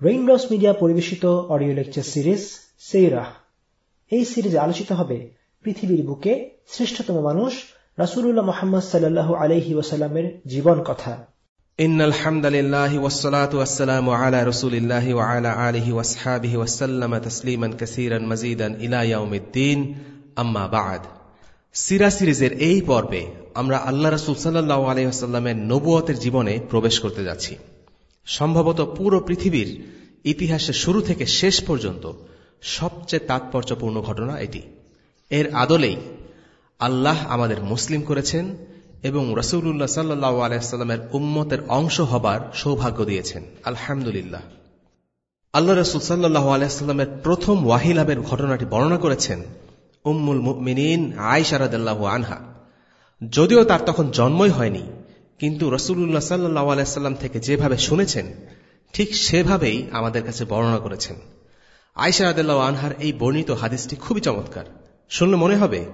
Raindrops media পরিবেশিত audio lecture series সেইরাহ এই সিরিজে আলোচিত হবে পৃথিবীর বুকে শ্রেষ্ঠতম মানুষ রাসুল্লাহ মোহাম্মদ সাল্লাল্লাহু আলহি ওয়াসাল্লামের জীবন কথা إن الحمد لله والصلاة والسلام على رسول الله وعلى آله واصحابه وسلم تسليما كثيرا مزيدا إلى يوم الدين أما بعد সিরা সিরিজের এই পর্বে আমরা আল্লাহ রসুল সাল্লাহ আলহিহাস্লামের নবুয়তের জীবনে প্রবেশ করতে যাচ্ছি সম্ভবত পুরো পৃথিবীর ইতিহাসের শুরু থেকে শেষ পর্যন্ত সবচেয়ে তাৎপর্যপূর্ণ ঘটনা এটি। এর আদলেই আল্লাহ আমাদের মুসলিম করেছেন এবং রসুল্লাহ সাল্লাহ আলাইস্লামের উম্মতের অংশ হবার সৌভাগ্য দিয়েছেন। আলহামদুলিল্লাহ। আল্লাহ রসুল সাল্লাহ আলাইস্লামের প্রথম ওয়াহিলাভের ঘটনাটি বর্ণনা করেছেন উম্মুল মিনীন আয়সারাদাল্লাহ আনহা। যদিও তার তখন জন্মই হয়নি কিন্তু রসুল্লাহ সাল্লাহ আলাইস্লাম থেকে যেভাবে শুনেছেন, ঠিক সেভাবেই আমাদের কাছে বর্ণনা করেছেন। আয়সারাদাল্লাহ আনহার এই বর্ণিত হাদিসটি খুবই চমৎকার। শুনলে মনে হবে,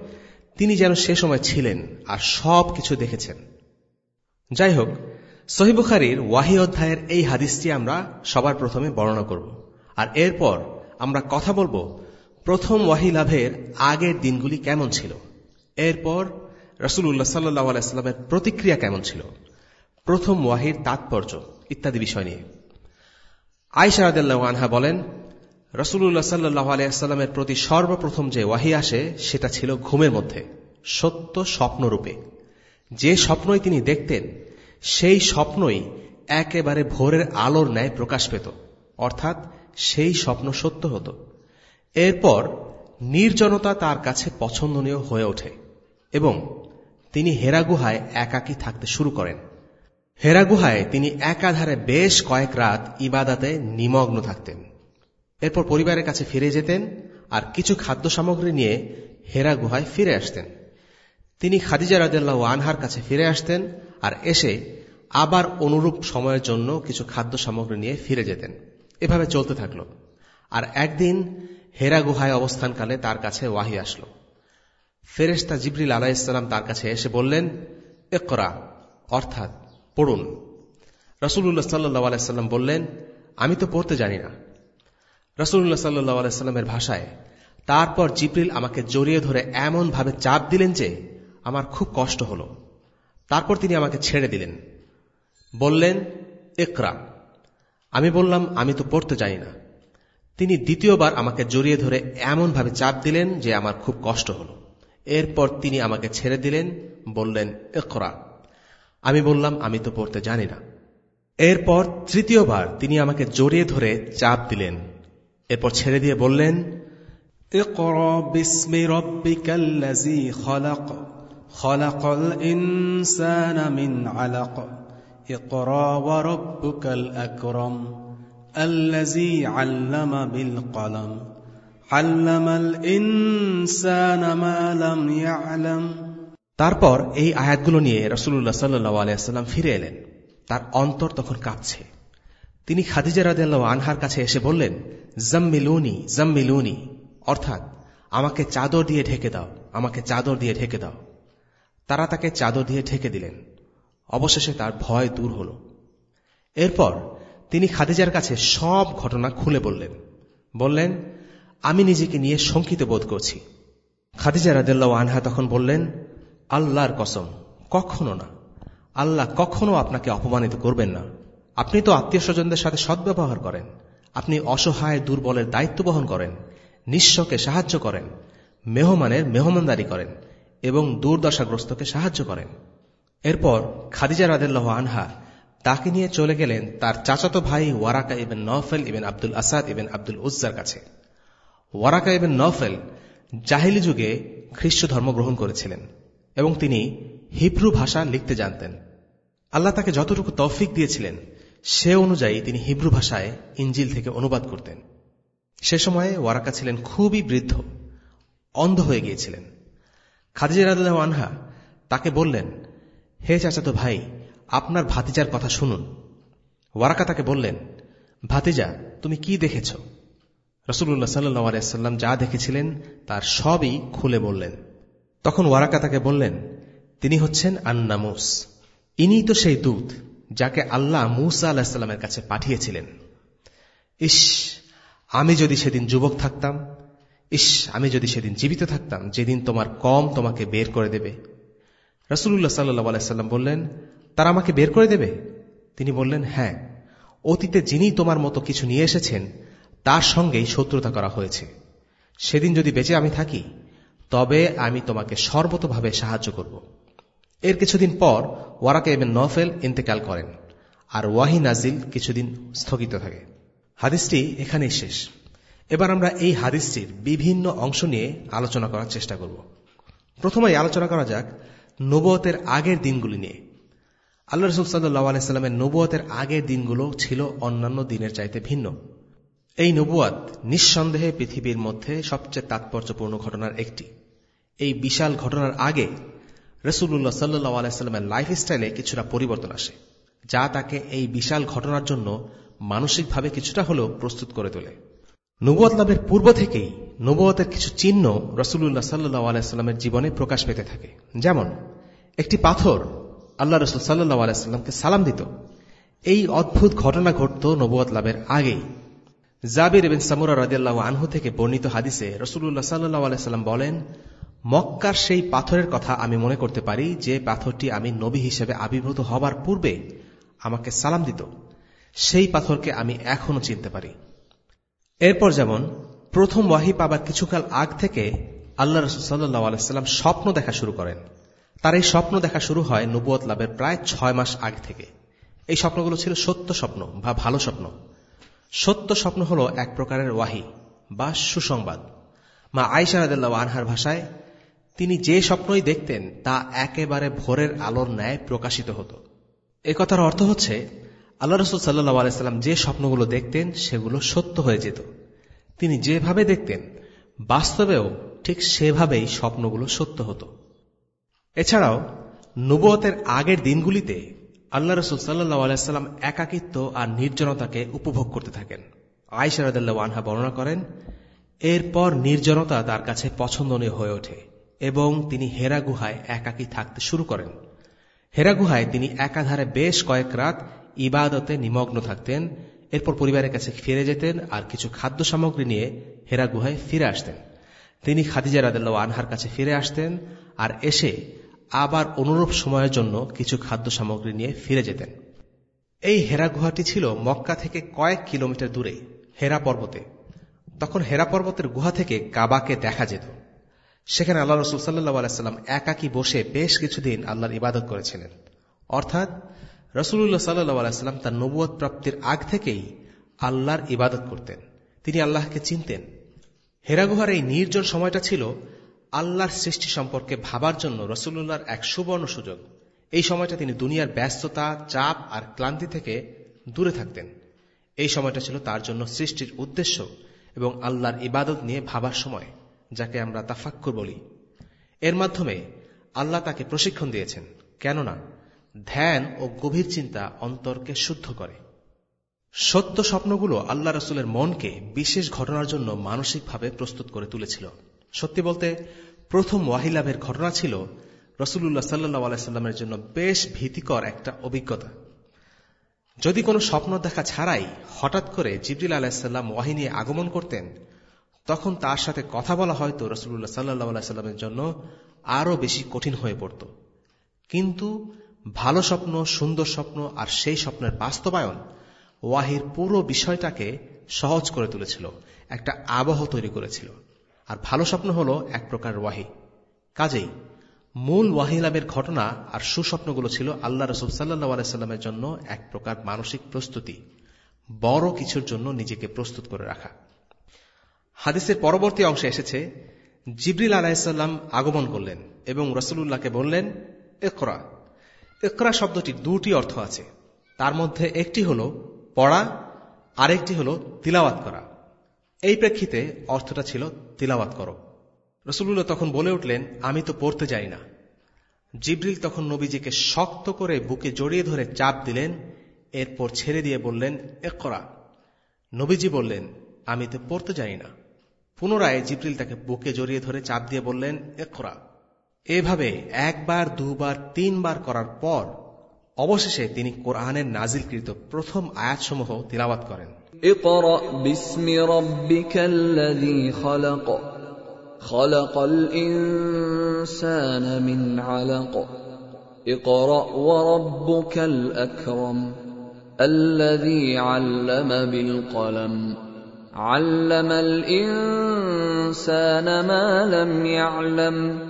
তিনি যেন সে সময় ছিলেন আর সব কিছু দেখেছেন। যাই হোক সহিবুখারির ওয়াহি অধ্যায়ের এই হাদিসটি আমরা সবার প্রথমে বর্ণনা করব। আর এরপর আমরা কথা বলব প্রথম ওয়াহি লাভের আগের দিনগুলি কেমন ছিল। এরপর রসুল্লাহ সাল্লাহ আলাইস্লামের প্রতিক্রিয়া কেমন ছিল? প্রথম ওয়াহির তাৎপর্য ইত্যাদি বিষয় নিয়ে। আয়সারাদাল্লাহ আনহা বলেন রসুল্লাহ সাল্লাহ আলিয়াস্লামের প্রতি সর্বপ্রথম যে ওয়াহি আসে, সেটা ছিল ঘুমের মধ্যে, সত্য স্বপ্নরূপে যে স্বপ্নই তিনি দেখতেন, সেই স্বপ্নই একেবারে ভোরের আলোর ন্যায় প্রকাশ পেত, অর্থাৎ সেই স্বপ্ন সত্য হতো। এরপর নির্জনতা তার কাছে পছন্দনীয় হয়ে ওঠে এবং তিনি হেরা গুহায় একাকী থাকতে শুরু করেন। হেরা গুহায় তিনি একাধারে বেশ কয়েক রাত ইবাদাতে নিমগ্ন থাকতেন। এরপর পরিবারের কাছে ফিরে যেতেন আর কিছু খাদ্য সামগ্রী নিয়ে হেরা গুহায় ফিরে আসতেন। তিনি খাদিজা রাজাল্লাহ আনহার কাছে ফিরে আসতেন আর এসে আবার অনুরূপ সময়ের জন্য কিছু খাদ্য সামগ্রী নিয়ে ফিরে যেতেন। এভাবে চলতে থাকল। আর একদিন হেরা গুহায় অবস্থানকালে তার কাছে ওয়াহি আসলো। ফেরেস্তা জিবরিল আলাহ ইসলাম তার কাছে এসে বললেন একরা অর্থাৎ পড়ুন। রসুল্লাহ সাল্লাহ আলাইসাল্লাম বললেন, আমি তো পড়তে জানি না। রসুল্লাহ সাল্লাহ আলাইস্লামের ভাষায়, তারপর জিব্রিল আমাকে জড়িয়ে ধরে এমনভাবে চাপ দিলেন যে আমার খুব কষ্ট হল। তারপর তিনি আমাকে ছেড়ে দিলেন। বললেন একরা আমি বললাম, আমি তো পড়তে জানি না। তিনি দ্বিতীয়বার আমাকে জড়িয়ে ধরে এমনভাবে চাপ দিলেন যে আমার খুব কষ্ট হল। এরপর তিনি আমাকে ছেড়ে দিলেন, বললেন একরা আমি বললাম, আমি তো পড়তে জানি না। এরপর তৃতীয়বার তিনি আমাকে জড়িয়ে ধরে চাপ দিলেন। এরপর ছেড়ে দিয়ে বললেন আল্লাম বিল কলম। তারপর এই আয়াতগুলো নিয়ে রসুল্লাহ সাল্লু আলিয়াল্লাম ফিরে এলেন। তার অন্তর তখন কাঁপছে। তিনি খাদিজা রাদিয়াল্লাহ আনহার কাছে এসে বললেন, জম্মিলুনি জম্মিলুনি। অর্থাৎ, আমাকে চাদর দিয়ে ঢেকে দাও, আমাকে চাদর দিয়ে ঢেকে দাও। তারা তাকে চাদর দিয়ে ঢেকে দিলেন। অবশেষে তার ভয় দূর হল। এরপর তিনি খাদিজার কাছে সব ঘটনা খুলে বললেন। বললেন আমি নিজেকে নিয়ে শঙ্কিত বোধ করছি। খাদিজা রাদেল্লাহ আনহা তখন বললেন, আল্লাহর কসম, কখনো না। আল্লাহ কখনো আপনাকে অপমানিত করবেন না। আপনি তো আত্মীয় স্বজনদের সাথে সদ্ব্যবহার করেন। আপনি অসহায়, দুর্বলের দায়িত্ব বহন করেন, নিঃস্বকে সাহায্য করেন, মেহমানের মেহমানদারি করেন এবং দুর্দশাগ্রস্তকে সাহায্য করেন। এরপর খাদিজা রাদেল্লাহ আনহা তাকে নিয়ে চলে গেলেন তার চাচাতো ভাই Waraqa ibn Nawfal ibn Abdul Asad ibn Abdul উজ্জার কাছে। ওয়ারাকা ইবেন নফেল জাহিলি যুগে খ্রিস্ট ধর্ম গ্রহণ করেছিলেন এবং তিনি হিব্রু ভাষা লিখতে জানতেন। আল্লাহ তাকে যতটুকু তৌফিক দিয়েছিলেন, সে অনুযায়ী তিনি হিব্রু ভাষায় ইঞ্জিল থেকে অনুবাদ করতেন। সে সময়ে ওয়ারাকা ছিলেন খুবই বৃদ্ধ, অন্ধ হয়ে গিয়েছিলেন। খাদিজা আনহা তাকে বললেন, হে চাচাতো ভাই, আপনার ভাতিজার কথা শুনুন। ওয়ারাকা তাকে বললেন, ভাতিজা, তুমি কি দেখেছ? রসুল্লাহ সাল্লাম যা দেখেছিলেন, তার সবই খুলে বললেন। তখন ওয়ারাকা তাকে বললেন, তিনি হচ্ছেন আন্নামুস। ইনি তো সেই দূত যাকে আল্লাহ মুসা আলাহিসাল্লামের কাছে পাঠিয়েছিলেন। ইস, আমি যদি সেদিন যুবক থাকতাম, ইস, আমি যদি সেদিন জীবিত থাকতাম, যেদিন তোমার কম তোমাকে বের করে দেবে। রসুল্লাহ সাল্লাহ সাল্লাম বললেন, তারা আমাকে বের করে দেবে? তিনি বললেন হ্যাঁ অতীতে যিনি তোমার মতো কিছু নিয়ে এসেছেন তার সঙ্গেই শত্রুতা করা হয়েছে। সেদিন যদি বেঁচে আমি থাকি, তবে আমি তোমাকে সর্বতভাবে সাহায্য করব। এর কিছুদিন পর ওয়ারাকে এবেন নফেল ইন্তেকাল করেন, আর ওয়াহি নাজিল কিছুদিন স্থগিত থাকে। হাদিসটি এখানেই শেষ। এবার আমরা এই হাদিসটির বিভিন্ন অংশ নিয়ে আলোচনা করার চেষ্টা করব। প্রথমেই আলোচনা করা যাক নবতের আগের দিনগুলি নিয়ে। আল্লাহ রসুল সাল্লাহ আলাইস্লামের নবুয়তের আগের দিনগুলো ছিল অন্যান্য দিনের চাইতে ভিন্ন। এই নবুয়াত নিঃসন্দেহে পৃথিবীর মধ্যে সবচেয়ে তাৎপর্যপূর্ণ ঘটনার একটি। এই বিশাল ঘটনার আগে রসুল্লাহ সাল্লু আলাইস্লামের লাইফস্টাইলে কিছুটা পরিবর্তন আসে, যা তাকে এই বিশাল ঘটনার জন্য মানসিকভাবে কিছুটা হলেও প্রস্তুত করে তোলে। নবুয়াত লাভের পূর্ব থেকেই নবুয়তের কিছু চিহ্ন রসুল্লাহ সাল্লু আলাইস্লামের জীবনে প্রকাশ পেতে থাকে। যেমন, একটি পাথর আল্লাহ রসুল সাল্লাহ আলাইস্লামকে সালাম দিত। এই অদ্ভুত ঘটনা ঘটত নবুয়াত লাভের আগেই। জাবির এবেন সামুরা রাজিয়াল্লাহ আনহু থেকে বর্ণিত হাদিসে রসুল্লাহ সাল্লাহ আলাইস্লাম বলেন, মক্কার সেই পাথরের কথা আমি মনে করতে পারি যে পাথরটি আমি নবী হিসেবে আবির্ভূত হবার পূর্বে আমাকে সালাম দিত। সেই পাথরকে আমি এখনও চিনতে পারি। এরপর যেমন, প্রথম ওয়াহি পাবার কিছুকাল আগ থেকে আল্লাহ রসুল সাল্লাহ আলাইস্লাম স্বপ্ন দেখা শুরু করেন। তার এই স্বপ্ন দেখা শুরু হয় নবুয়ত লাভের প্রায় ছয় মাস আগ থেকে। এই স্বপ্নগুলো ছিল সত্য স্বপ্ন বা ভালো স্বপ্ন। সত্য স্বপ্ন হল এক প্রকারের ওয়াহি বা সুসংবাদ। মা আয়সা রাদেল্লা আনহার ভাষায়, তিনি যে স্বপ্নই দেখতেন তা একেবারে ভোরের আলোর ন্যায় প্রকাশিত হতো। কথার অর্থ হচ্ছে আল্লাহ রসুল সাল্লাহ আলাইস্লাম যে স্বপ্নগুলো দেখতেন সেগুলো সত্য হয়ে যেত। তিনি যেভাবে দেখতেন, বাস্তবেও ঠিক সেভাবেই স্বপ্নগুলো সত্য হতো। এছাড়াও নবতের আগের দিনগুলিতে আল্লাহ রসুল সাল্লাহ আলাইস্লাম একাকিত্ব আর নির্জনতাকে উপভোগ করতে থাকেন। আয়সারদাল্লাহ আনহা বর্ণনা করেন, এরপর নির্জনতা তার কাছে পছন্দনীয় হয়ে ওঠে এবং তিনি হেরা গুহায় একাকি থাকতে শুরু করেন। হেরা গুহায় তিনি একাধারে বেশ কয়েক রাত ইবাদতে নিমগ্ন থাকতেন, এরপর পরিবারের কাছে ফিরে যেতেন আর কিছু খাদ্য সামগ্রী নিয়ে হেরা গুহায় ফিরে আসতেন। তিনি খাদিজা রাদাল্লাহ আনহার কাছে ফিরে আসতেন আর এসে আবার অনুরূপ সময়ের জন্য কিছু খাদ্য সামগ্রী নিয়ে ফিরে যেতেন। এই হেরা গুহাটি ছিল মক্কা থেকে কয়েক কিলোমিটার দূরে, হেরা পর্বতে। তখন হেরা পর্বতের গুহা থেকে কাবাকে দেখা যেত। সেখানে আল্লাহ রসুল সাল্লাহ আলাইস্লাম একাকি বসে বেশ কিছুদিন আল্লাহর ইবাদত করেছিলেন। অর্থাৎ রসুল্লাহ সাল্লাহ তার নবুয় প্রাপ্তির আগ থেকেই আল্লাহর ইবাদত করতেন। তিনি আল্লাহকে চিনতেন। হেরাগুহার এই নির্জন সময়টা ছিল আল্লাহর সৃষ্টি সম্পর্কে ভাবার জন্য রসুল্লাহর এক সুবর্ণ সুযোগ। এই সময়টা তিনি দুনিয়ার ব্যস্ততা, চাপ আর ক্লান্তি থেকে দূরে থাকতেন। এই সময়টা ছিল তার জন্য সৃষ্টির উদ্দেশ্য এবং আল্লাহর ইবাদত নিয়ে ভাবার সময়, যাকে আমরা তাফাক্কুর বলি। এর মাধ্যমে আল্লাহ তাকে প্রশিক্ষণ দিয়েছেন, কেননা ধ্যান ও গভীর চিন্তা অন্তরকে শুদ্ধ করে। সত্য স্বপ্নগুলো আল্লাহ রসুলের মনকে বিশেষ ঘটনার জন্য মানসিকভাবে প্রস্তুত করে তুলেছিল। সত্যি বলতে প্রথম ওয়াহিলাভের ঘটনা ছিল রসুল্লাহ সাল্লাহ আলাইস্লামের জন্য বেশ ভীতিকর একটা অভিজ্ঞতা। যদি কোনো স্বপ্ন দেখা ছাড়াই হঠাৎ করে জিবরিল আলাহিসাল্লাম ওয়াহিনী আগমন করতেন, তখন তার সাথে কথা বলা হয়তো রসুল্লাহ সাল্লাহ আলাইস্লামের জন্য আরও বেশি কঠিন হয়ে পড়ত। কিন্তু ভালো স্বপ্ন, সুন্দর স্বপ্ন আর সেই স্বপ্নের বাস্তবায়ন ওয়াহির পুরো বিষয়টাকে সহজ করে তুলেছিল, একটা আবহ তৈরি করেছিল। আর ভালো স্বপ্ন হল এক প্রকার ওয়াহি। কাজেই মূল ওয়াহিলামের ঘটনা আর সুস্বপ্নগুলো ছিল আল্লাহ রসুল সাল্লাহ আলাইস্লামের জন্য এক প্রকার মানসিক প্রস্তুতি, বড় কিছুর জন্য নিজেকে প্রস্তুত করে রাখা। হাদিসের পরবর্তী অংশে এসেছে, জিবরিল আলাহিসাল্লাম আগমন করলেন এবং রসুল্লাহকে বললেন একরা একরা শব্দটির দুটি অর্থ আছে। তার মধ্যে একটি হল পড়া, আরেকটি হল তিলাওয়াত করা। এই প্রেক্ষিতে অর্থটা ছিল, তিলাওয়াত করো। রসুল্লাহ তখন বলে উঠলেন, আমি তো পড়তে যাই না। জিব্রিল তখন নবীজিকে শক্ত করে বুকে জড়িয়ে ধরে চাপ দিলেন, এরপর ছেড়ে দিয়ে বললেন একরা নবীজি বললেন, আমি তো পড়তে যাই না। পুনরায় জিব্রিল তাকে বুকে জড়িয়ে ধরে চাপ দিয়ে বললেন একরা এভাবে একবার, দুবার, তিনবার করার পর, অবশেষে তিনি কোরআনের নাজিলকৃত প্রথম আয়াতসমূহ তিলাবাত করেন। اقرأ باسم ربك الذي خلق خلق الإنسان من علق اقرأ وربك الأكرم الذي علم بالقلم علم الإنسان ما لم يعلم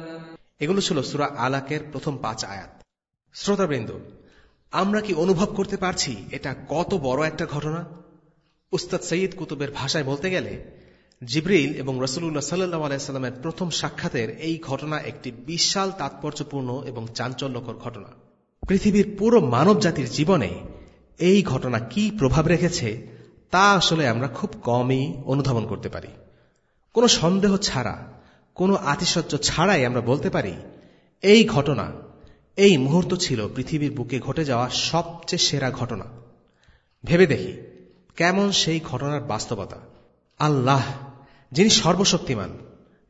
এগুলো ছিল সুরা আলাকের প্রথম পাঁচ আয়াত শ্রোতাবৃন্দ আমরা কি অনুভব করতে পারছি এটা কত বড় একটা ঘটনা উস্তাদ সঈদ কুতুবের ভাষায় বলতে গেলে, জিব্রিল এবং রসুল্লাহ সাল্লাহ আলাইস্লামের প্রথম সাক্ষাতের এই ঘটনা একটি বিশাল তাৎপর্যপূর্ণ এবং চাঞ্চল্যকর ঘটনা। পৃথিবীর পুরো মানব জাতির জীবনে এই ঘটনা কি প্রভাব রেখেছে, তা আসলে আমরা খুব কমই অনুধাবন করতে পারি। কোনো সন্দেহ ছাড়া, কোনো আতিশয্য ছাড়াই আমরা বলতে পারি, এই ঘটনা, এই মুহূর্ত ছিল পৃথিবীর বুকে ঘটে যাওয়া সবচেয়ে সেরা ঘটনা। ভেবে দেখি কেমন সেই ঘটনার বাস্তবতা? আল্লাহ, যিনি সর্বশক্তিমান,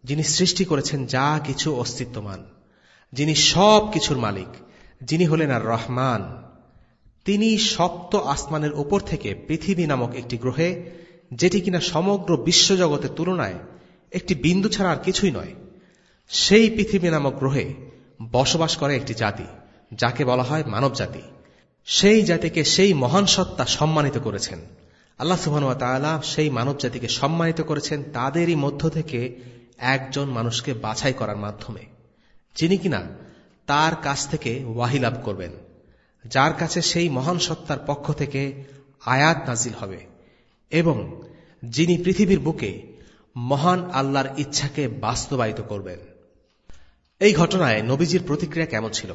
যিনি সৃষ্টি করেছেন যা কিছু অস্তিত্বমান, যিনি সব কিছুর মালিক, যিনি হলেন আর রহমান, তিনি সপ্ত আসমানের উপর থেকে পৃথিবী নামক একটি গ্রহে, যেটি কিনা সমগ্র বিশ্বজগতের তুলনায় একটি বিন্দু ছাড়া আর কিছুই নয়, সেই পৃথিবী নামক গ্রহে বসবাস করে একটি জাতি, যাকে বলা হয় মানব জাতি সেই জাতিকে সেই মহান সত্তা সম্মানিত করেছেন। আল্লাহ সুবাহ সেই মানব জাতিকে সম্মানিত করেছেন তাদেরই মধ্য থেকে একজন মানুষকে বাছাই করার মাধ্যমে। যিনি কিনা তার কাছ থেকে ওয়াহি লাভ করবেন, যার কাছে সেই মহান সত্তার পক্ষ থেকে আয়াত নাজিল হবে এবং যিনি পৃথিবীর বুকে মহান আল্লাহর ইচ্ছাকে বাস্তবায়িত করবেন। এই ঘটনায় নবীজির প্রতিক্রিয়া কেমন ছিল?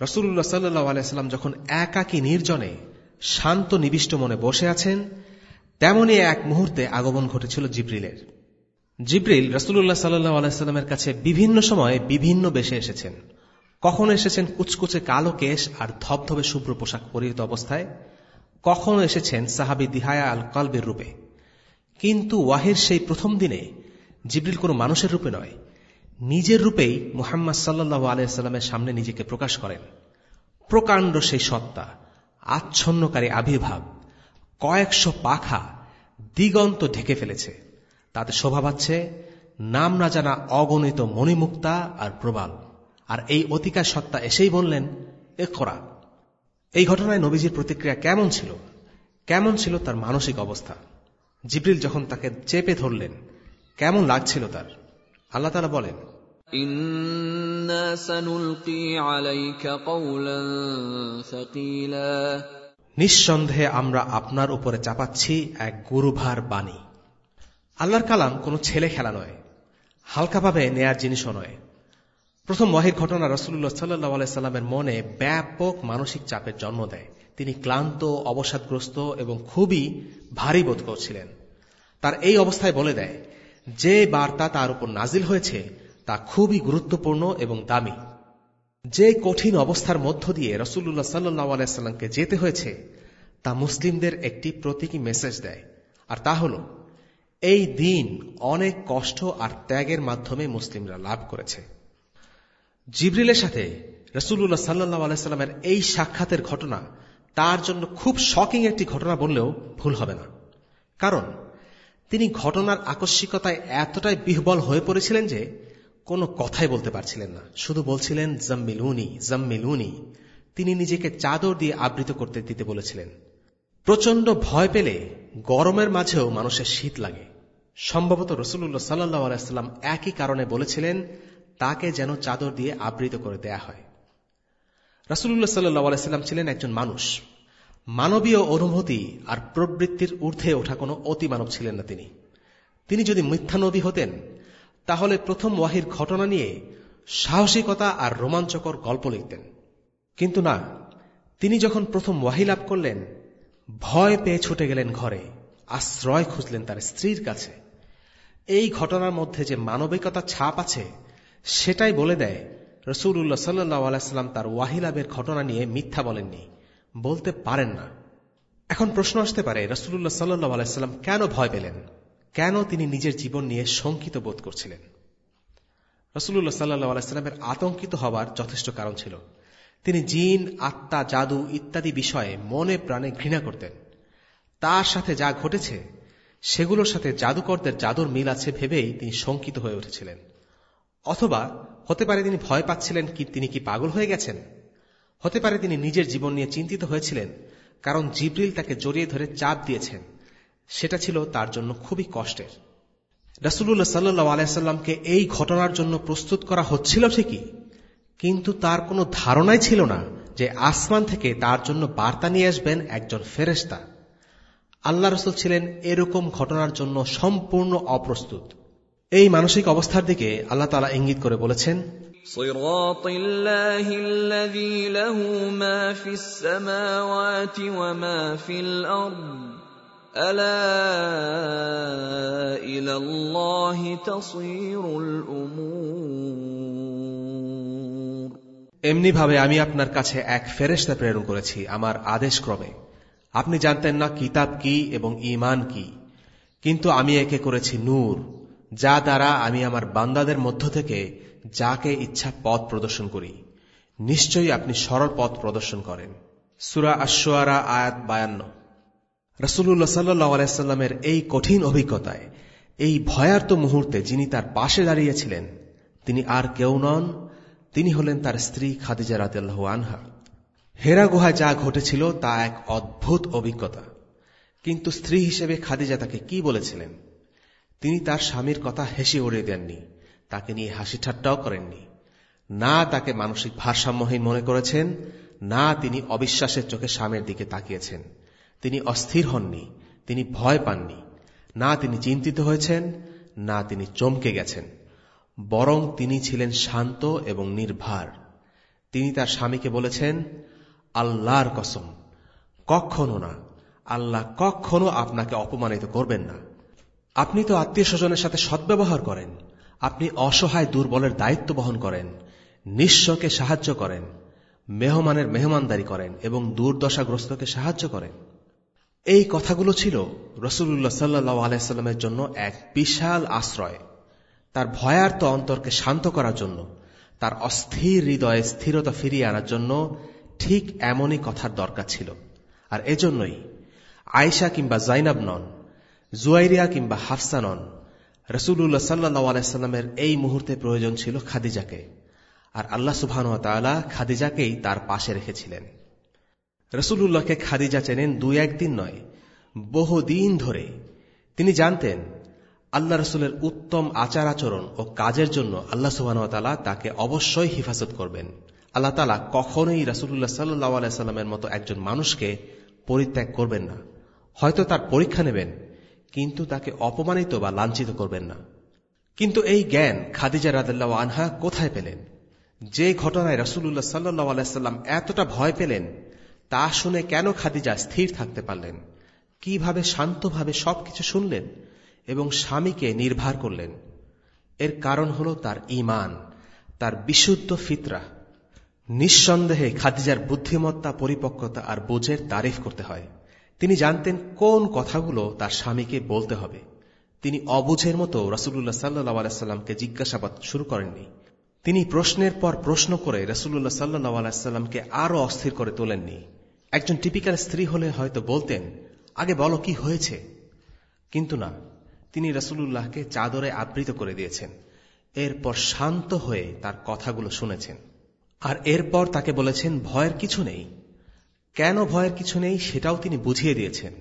রসুল্লাহ সাল্লাহ আলাইস্লাম যখন একাকী নির্জনে শান্ত নিবিষ্ট মনে বসে আছেন তেমনই এক মুহূর্তে আগমন ঘটেছিল জিব্রিলের। জিব্রিল রসুল্লাহ সাল্লাহ কাছে বিভিন্ন সময়ে বিভিন্ন বেশে এসেছেন। কখনো এসেছেন কুচকুচে কালো কেশ আর ধবধবে শুভ্র পোশাক পরিহিত অবস্থায়, কখনো এসেছেন সাহাবি দিহায়া আল কলবের রূপে। কিন্তু ওয়াহের সেই প্রথম দিনে জিব্রিল কোনো মানুষের রূপে নয়, নিজের রূপেই মুহাম্মদ সাল্লাহ আলাইস্লামের সামনে নিজেকে প্রকাশ করেন। প্রকাণ্ড সেই সত্তা আচ্ছন্নকারী আবির্ভাব। কয়েকশো পাখা দিগন্ত ঢেকে ফেলেছে। তাতে শোভা পাচ্ছে নাম না জানা অগণিত মণিমুক্তা আর প্রবাল। আর এই অতিকার সত্তা এসেই বললেন, এ করা এই ঘটনায় নবীজির প্রতিক্রিয়া কেমন ছিল? কেমন ছিল তার মানসিক অবস্থা? জিব্রিল যখন তাকে চেপে ধরলেন, কেমন লাগছিল তার? আল্লাহ তালা বলেন নিঃসন্দেহে আমরা আপনার উপরে চাপাচ্ছি এক গুরুভার বাণী। আল্লাহর কালাম কোনো ছেলে খেলা নয়, হালকাভাবে নেয়ার জিনিসও নয়। প্রথম ওয়াহির ঘটনা রসুল্লাহ সাল্লাহ আলাইস্লামের মনে ব্যাপক মানসিক চাপের জন্ম দেয়। তিনি ক্লান্ত, অবসাদগ্রস্ত এবং খুবই ভারী বোধ করছিলেন। তার এই অবস্থায় বলে দেয়, যে বার্তা তার উপর নাজিল হয়েছে তা খুবই গুরুত্বপূর্ণ এবং দামি। যে কঠিন অবস্থার মধ্য দিয়ে রসুল্লাহ সাল্লাহ আলাইস্লামকে যেতে হয়েছে, তা মুসলিমদের একটি প্রতীকী মেসেজ দেয়, আর তা হল, এই দিন অনেক কষ্ট আর ত্যাগের মাধ্যমে মুসলিমরা লাভ করেছে। জিবরিলের সাথে রসুল্লাহ সাল্লাহ আলাইস্লামের এই সাক্ষাতের ঘটনা তার জন্য খুব শকিং একটি ঘটনা বললেও ভুল হবে না। কারণ, তিনি ঘটনার আকস্মিকতায় এতটাই বিহবল হয়ে পড়েছিলেন যে কোনো কথাই বলতে পারছিলেন না। শুধু বলছিলেন, জম্মিলুনি জম্মিলুনি। তিনি নিজেকে চাদর দিয়ে আবৃত করতে দিতে বলেছিলেন। প্রচণ্ড ভয় পেলে গরমের মাঝেও মানুষের শীত লাগে। সম্ভবত রসুল্লাহ সাল্লাহ আলাইস্লাম একই কারণে বলেছিলেন, তাকে যেন চাদর দিয়ে আবৃত করে দেয়া হয়। রাসুল্লাহ সাল্লাহ আলাইস্লাম ছিলেন একজন মানুষ। মানবীয় অনুভূতি আর প্রবৃত্তির ঊর্ধ্বে ওঠা কোনো অতিমানব ছিলেন না তিনি। তিনি যদি মিথ্যানবী হতেন তাহলে প্রথম ওয়াহির ঘটনা নিয়ে সাহসিকতা আর রোমাঞ্চকর গল্প লিখতেন। কিন্তু না, তিনি যখন প্রথম ওয়াহি লাভ করলেন, ভয় পেয়ে ছুটে গেলেন ঘরে, আশ্রয় খুঁজলেন তার স্ত্রীর কাছে। এই ঘটনার মধ্যে যে মানবিকতা ছাপ আছে, সেটাই বলে দেয় রসুল্লাহ সাল্লাহ আলাইস্লাম তার ওয়াহিলাভের ঘটনা নিয়ে মিথ্যা বলেননি। বলতে পারেন না। এখন প্রশ্ন আসতে পারে রসুল্লাহ সাল্লাহ আলাইস্লাম কেন ভয় পেলেন? কেন তিনি নিজের জীবন নিয়ে শঙ্কিত বোধ করছিলেন? রসুল্লাহ সাল্লাহ আলাইস্লামের আতঙ্কিত হবার যথেষ্ট কারণ ছিল। তিনি জিন, আত্মা, জাদু ইত্যাদি বিষয়ে মনে প্রাণে ঘৃণা করতেন। তার সাথে যা ঘটেছে, সেগুলোর সাথে জাদুকরদের জাদুর মিল আছে ভেবেই তিনি শঙ্কিত হয়ে উঠেছিলেন। অথবা হতে পারে তিনি ভয় পাচ্ছিলেন কি তিনি কি পাগল হয়ে গেছেন? হতে পারে তিনি নিজের জীবন নিয়ে চিন্তিত হয়েছিলেন, কারণ জিব্রিল তাকে জড়িয়ে ধরে চাপ দিয়েছেন। সেটা ছিল তার জন্য খুবই কষ্টের রাসুল্লাহ সাল্লু আলাইসাল্লামকে এই ঘটনার জন্য প্রস্তুত করা হচ্ছিল ঠিকই কিন্তু তার কোনো ধারণাই ছিল না যে আসমান থেকে তার জন্য বার্তা নিয়ে আসবেন একজন ফেরেস্তা আল্লাহ রসুল ছিলেন এরকম ঘটনার জন্য সম্পূর্ণ অপ্রস্তুত এই মানসিক অবস্থার দিকে আল্লাহ তালা ইঙ্গিত করে বলেছেন صراط الله الذي له ما في السماوات وما في الارض الا الى الله تصير الامور এমনি ভাবে আমি আপনার কাছে এক ফেরেস্তা প্রেরণ করেছি আমার আদেশ ক্রমে আপনি জানতেন না কিতাব কি এবং ইমান কি কিন্তু আমি একে করেছি নূর যা দ্বারা আমি আমার বান্দাদের মধ্য থেকে যাকে ইচ্ছা পথ প্রদর্শন করি নিশ্চয়ই আপনি সরল পথ প্রদর্শন করেন সুরা আশোয়ারা আয়াত বায়ান্ন রসুল্লাহ সাল্লাহ আলাইস্লামের এই কঠিন অভিজ্ঞতায়, এই ভয়ার্ত মুহূর্তে যিনি তার পাশে দাঁড়িয়েছিলেন, তিনি আর কেউ নন, তিনি হলেন তার স্ত্রী খাদিজা রাতেল্লাহ আনহা। হেরা গুহায় যা ঘটেছিল তা এক অদ্ভুত অভিজ্ঞতা। কিন্তু স্ত্রী হিসেবে খাদিজা তাকে কি বলেছিলেন? তিনি তার স্বামীর কথা হেসে উড়িয়ে দেননি, তাকে নিয়ে হাসি ঠাট্টাও করেননি। না তাকে মানসিক ভারসাম্যহীন মনে করেছেন, না তিনি অবিশ্বাসের চোখে স্বামীর দিকে তাকিয়েছেন। তিনি অস্থির হননি, তিনি ভয় পাননি। না তিনি চিন্তিত হয়েছেন, না তিনি চমকে গেছেন। বরং তিনি ছিলেন শান্ত এবং নির্ভার। তিনি তার স্বামীকে বলেছেন, আল্লাহর কসম, কখনো না। আল্লাহ কখনো আপনাকে অপমানিত করবেন না। আপনি তো আত্মীয় স্বজনের সাথে সদ্ব্যবহার করেন। আপনি অসহায় দুর্বলের দায়িত্ব বহন করেন, নিঃস্বকে সাহায্য করেন, মেহমানের মেহমানদারি করেন এবং দুর্দশাগ্রস্তকে সাহায্য করেন। এই কথাগুলো ছিল রসুল্লাহ সাল্লাহ আলাইস্লামের জন্য এক বিশাল আশ্রয়। তার ভয়ার্ত অন্তরকে শান্ত করার জন্য, তার অস্থির হৃদয়ে স্থিরতা ফিরিয়ে আনার জন্য ঠিক এমনই কথার দরকার ছিল। আর এজন্যই আয়সা কিংবা জাইনাব নন, জুয়াইরিয়া কিংবা হাফসা নন রসুল্লাহ সাল্লাহ আলাইস্লামের এই মুহূর্তে প্রয়োজন ছিল খাদিজাকে। আর আল্লাহ সুবহান তালা খাদিজাকেই তার পাশে রেখেছিলেন। রসুল্লাহকে খাদিজা চেনেন দু একদিন নয় বহুদিন ধরে। তিনি জানতেন, আল্লাহ রসুলের উত্তম আচার আচরণ ও কাজের জন্য আল্লাহ সুবাহতালা তাকে অবশ্যই হিফাজত করবেন। আল্লাহ তালা কখনোই রাসুল্লাহ সাল্লাহ আলাইস্লামের মতো একজন মানুষকে পরিত্যাগ করবেন না। হয়তো তার পরীক্ষা নেবেন, কিন্তু তাকে অপমানিত বা লাঞ্ছিত করবেন না। কিন্তু এই জ্ঞান খাদিজা রাদাল্লাহ আনহা কোথায় পেলেন? যে ঘটনায় রাসুল্লাহ সাল্লাহ আলাইস্লাম এতটা ভয় পেলেন তা শুনে কেন খাদিজা স্থির থাকতে পারলেন? কীভাবে শান্তভাবে সবকিছু শুনলেন এবং স্বামীকে নির্ভার করলেন? এর কারণ হল তার ইমান তার বিশুদ্ধ ফিতরা। নিঃসন্দেহে খাদিজার বুদ্ধিমত্তা, পরিপক্কতা আর বোঝের তারিফ করতে হয়। তিনি জানতেন কোন কথাগুলো তার স্বামীকে বলতে হবে। তিনি অবুঝের মতো রাসুল্লাহ সাল্লাহ আলাইস্লামকে জিজ্ঞাসাবাদ শুরু করেননি। তিনি প্রশ্নের পর প্রশ্ন করে রসুল্লাহ সাল্লাহ আলাইস্লামকে আরও অস্থির করে তোলেননি। একজন টিপিক্যাল স্ত্রী হলে হয়তো বলতেন, আগে বলো কি হয়েছে? কিন্তু না, তিনি রসুল্লাহকে চাদরে আবৃত করে দিয়েছেন। এরপর শান্ত হয়ে তার কথাগুলো শুনেছেন। আর এরপর তাকে বলেছেন, ভয়ের কিছু নেই। কেন ভয়ের কিছু নেই সেটাও তিনি বুঝিয়ে দিয়েছেন।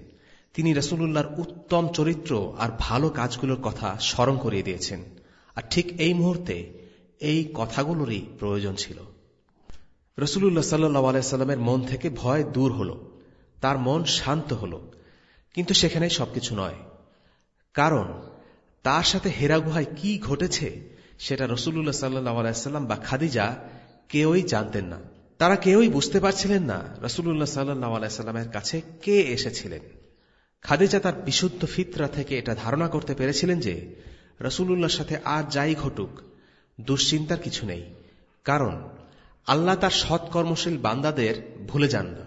তিনি রসুল্লাহর উত্তম চরিত্র আর ভালো কাজগুলোর কথা স্মরণ করিয়ে দিয়েছেন। আর ঠিক এই মুহূর্তে এই কথাগুলোরই প্রয়োজন ছিল। রসুল্লাহ সাল্লাহ আলাইস্লামের মন থেকে ভয় দূর হল। তার মন শান্ত হল। কিন্তু সেখানে সবকিছু নয়। কারণ তার সাথে হেরা গুহায় কি ঘটেছে, সেটা রসুল্লাহ সাল্লাহ আলাইস্লাম বা খাদিজা কেউই জানতেন না। তারা কেউই বুঝতে পারছিলেন না রসুল্লাহ সাল্লাহ আলাইস্লামের কাছে কে এসেছিলেন। খাদিজা তার বিশুদ্ধ ফিতরা থেকে এটা ধারণা করতে পেরেছিলেন যে রসুল্লাহর সাথে আর যাই ঘটুক, দুশ্চিন্তার কিছু নেই। কারণ আল্লাহ তার সৎকর্মশীল বান্দাদের ভুলে যান না।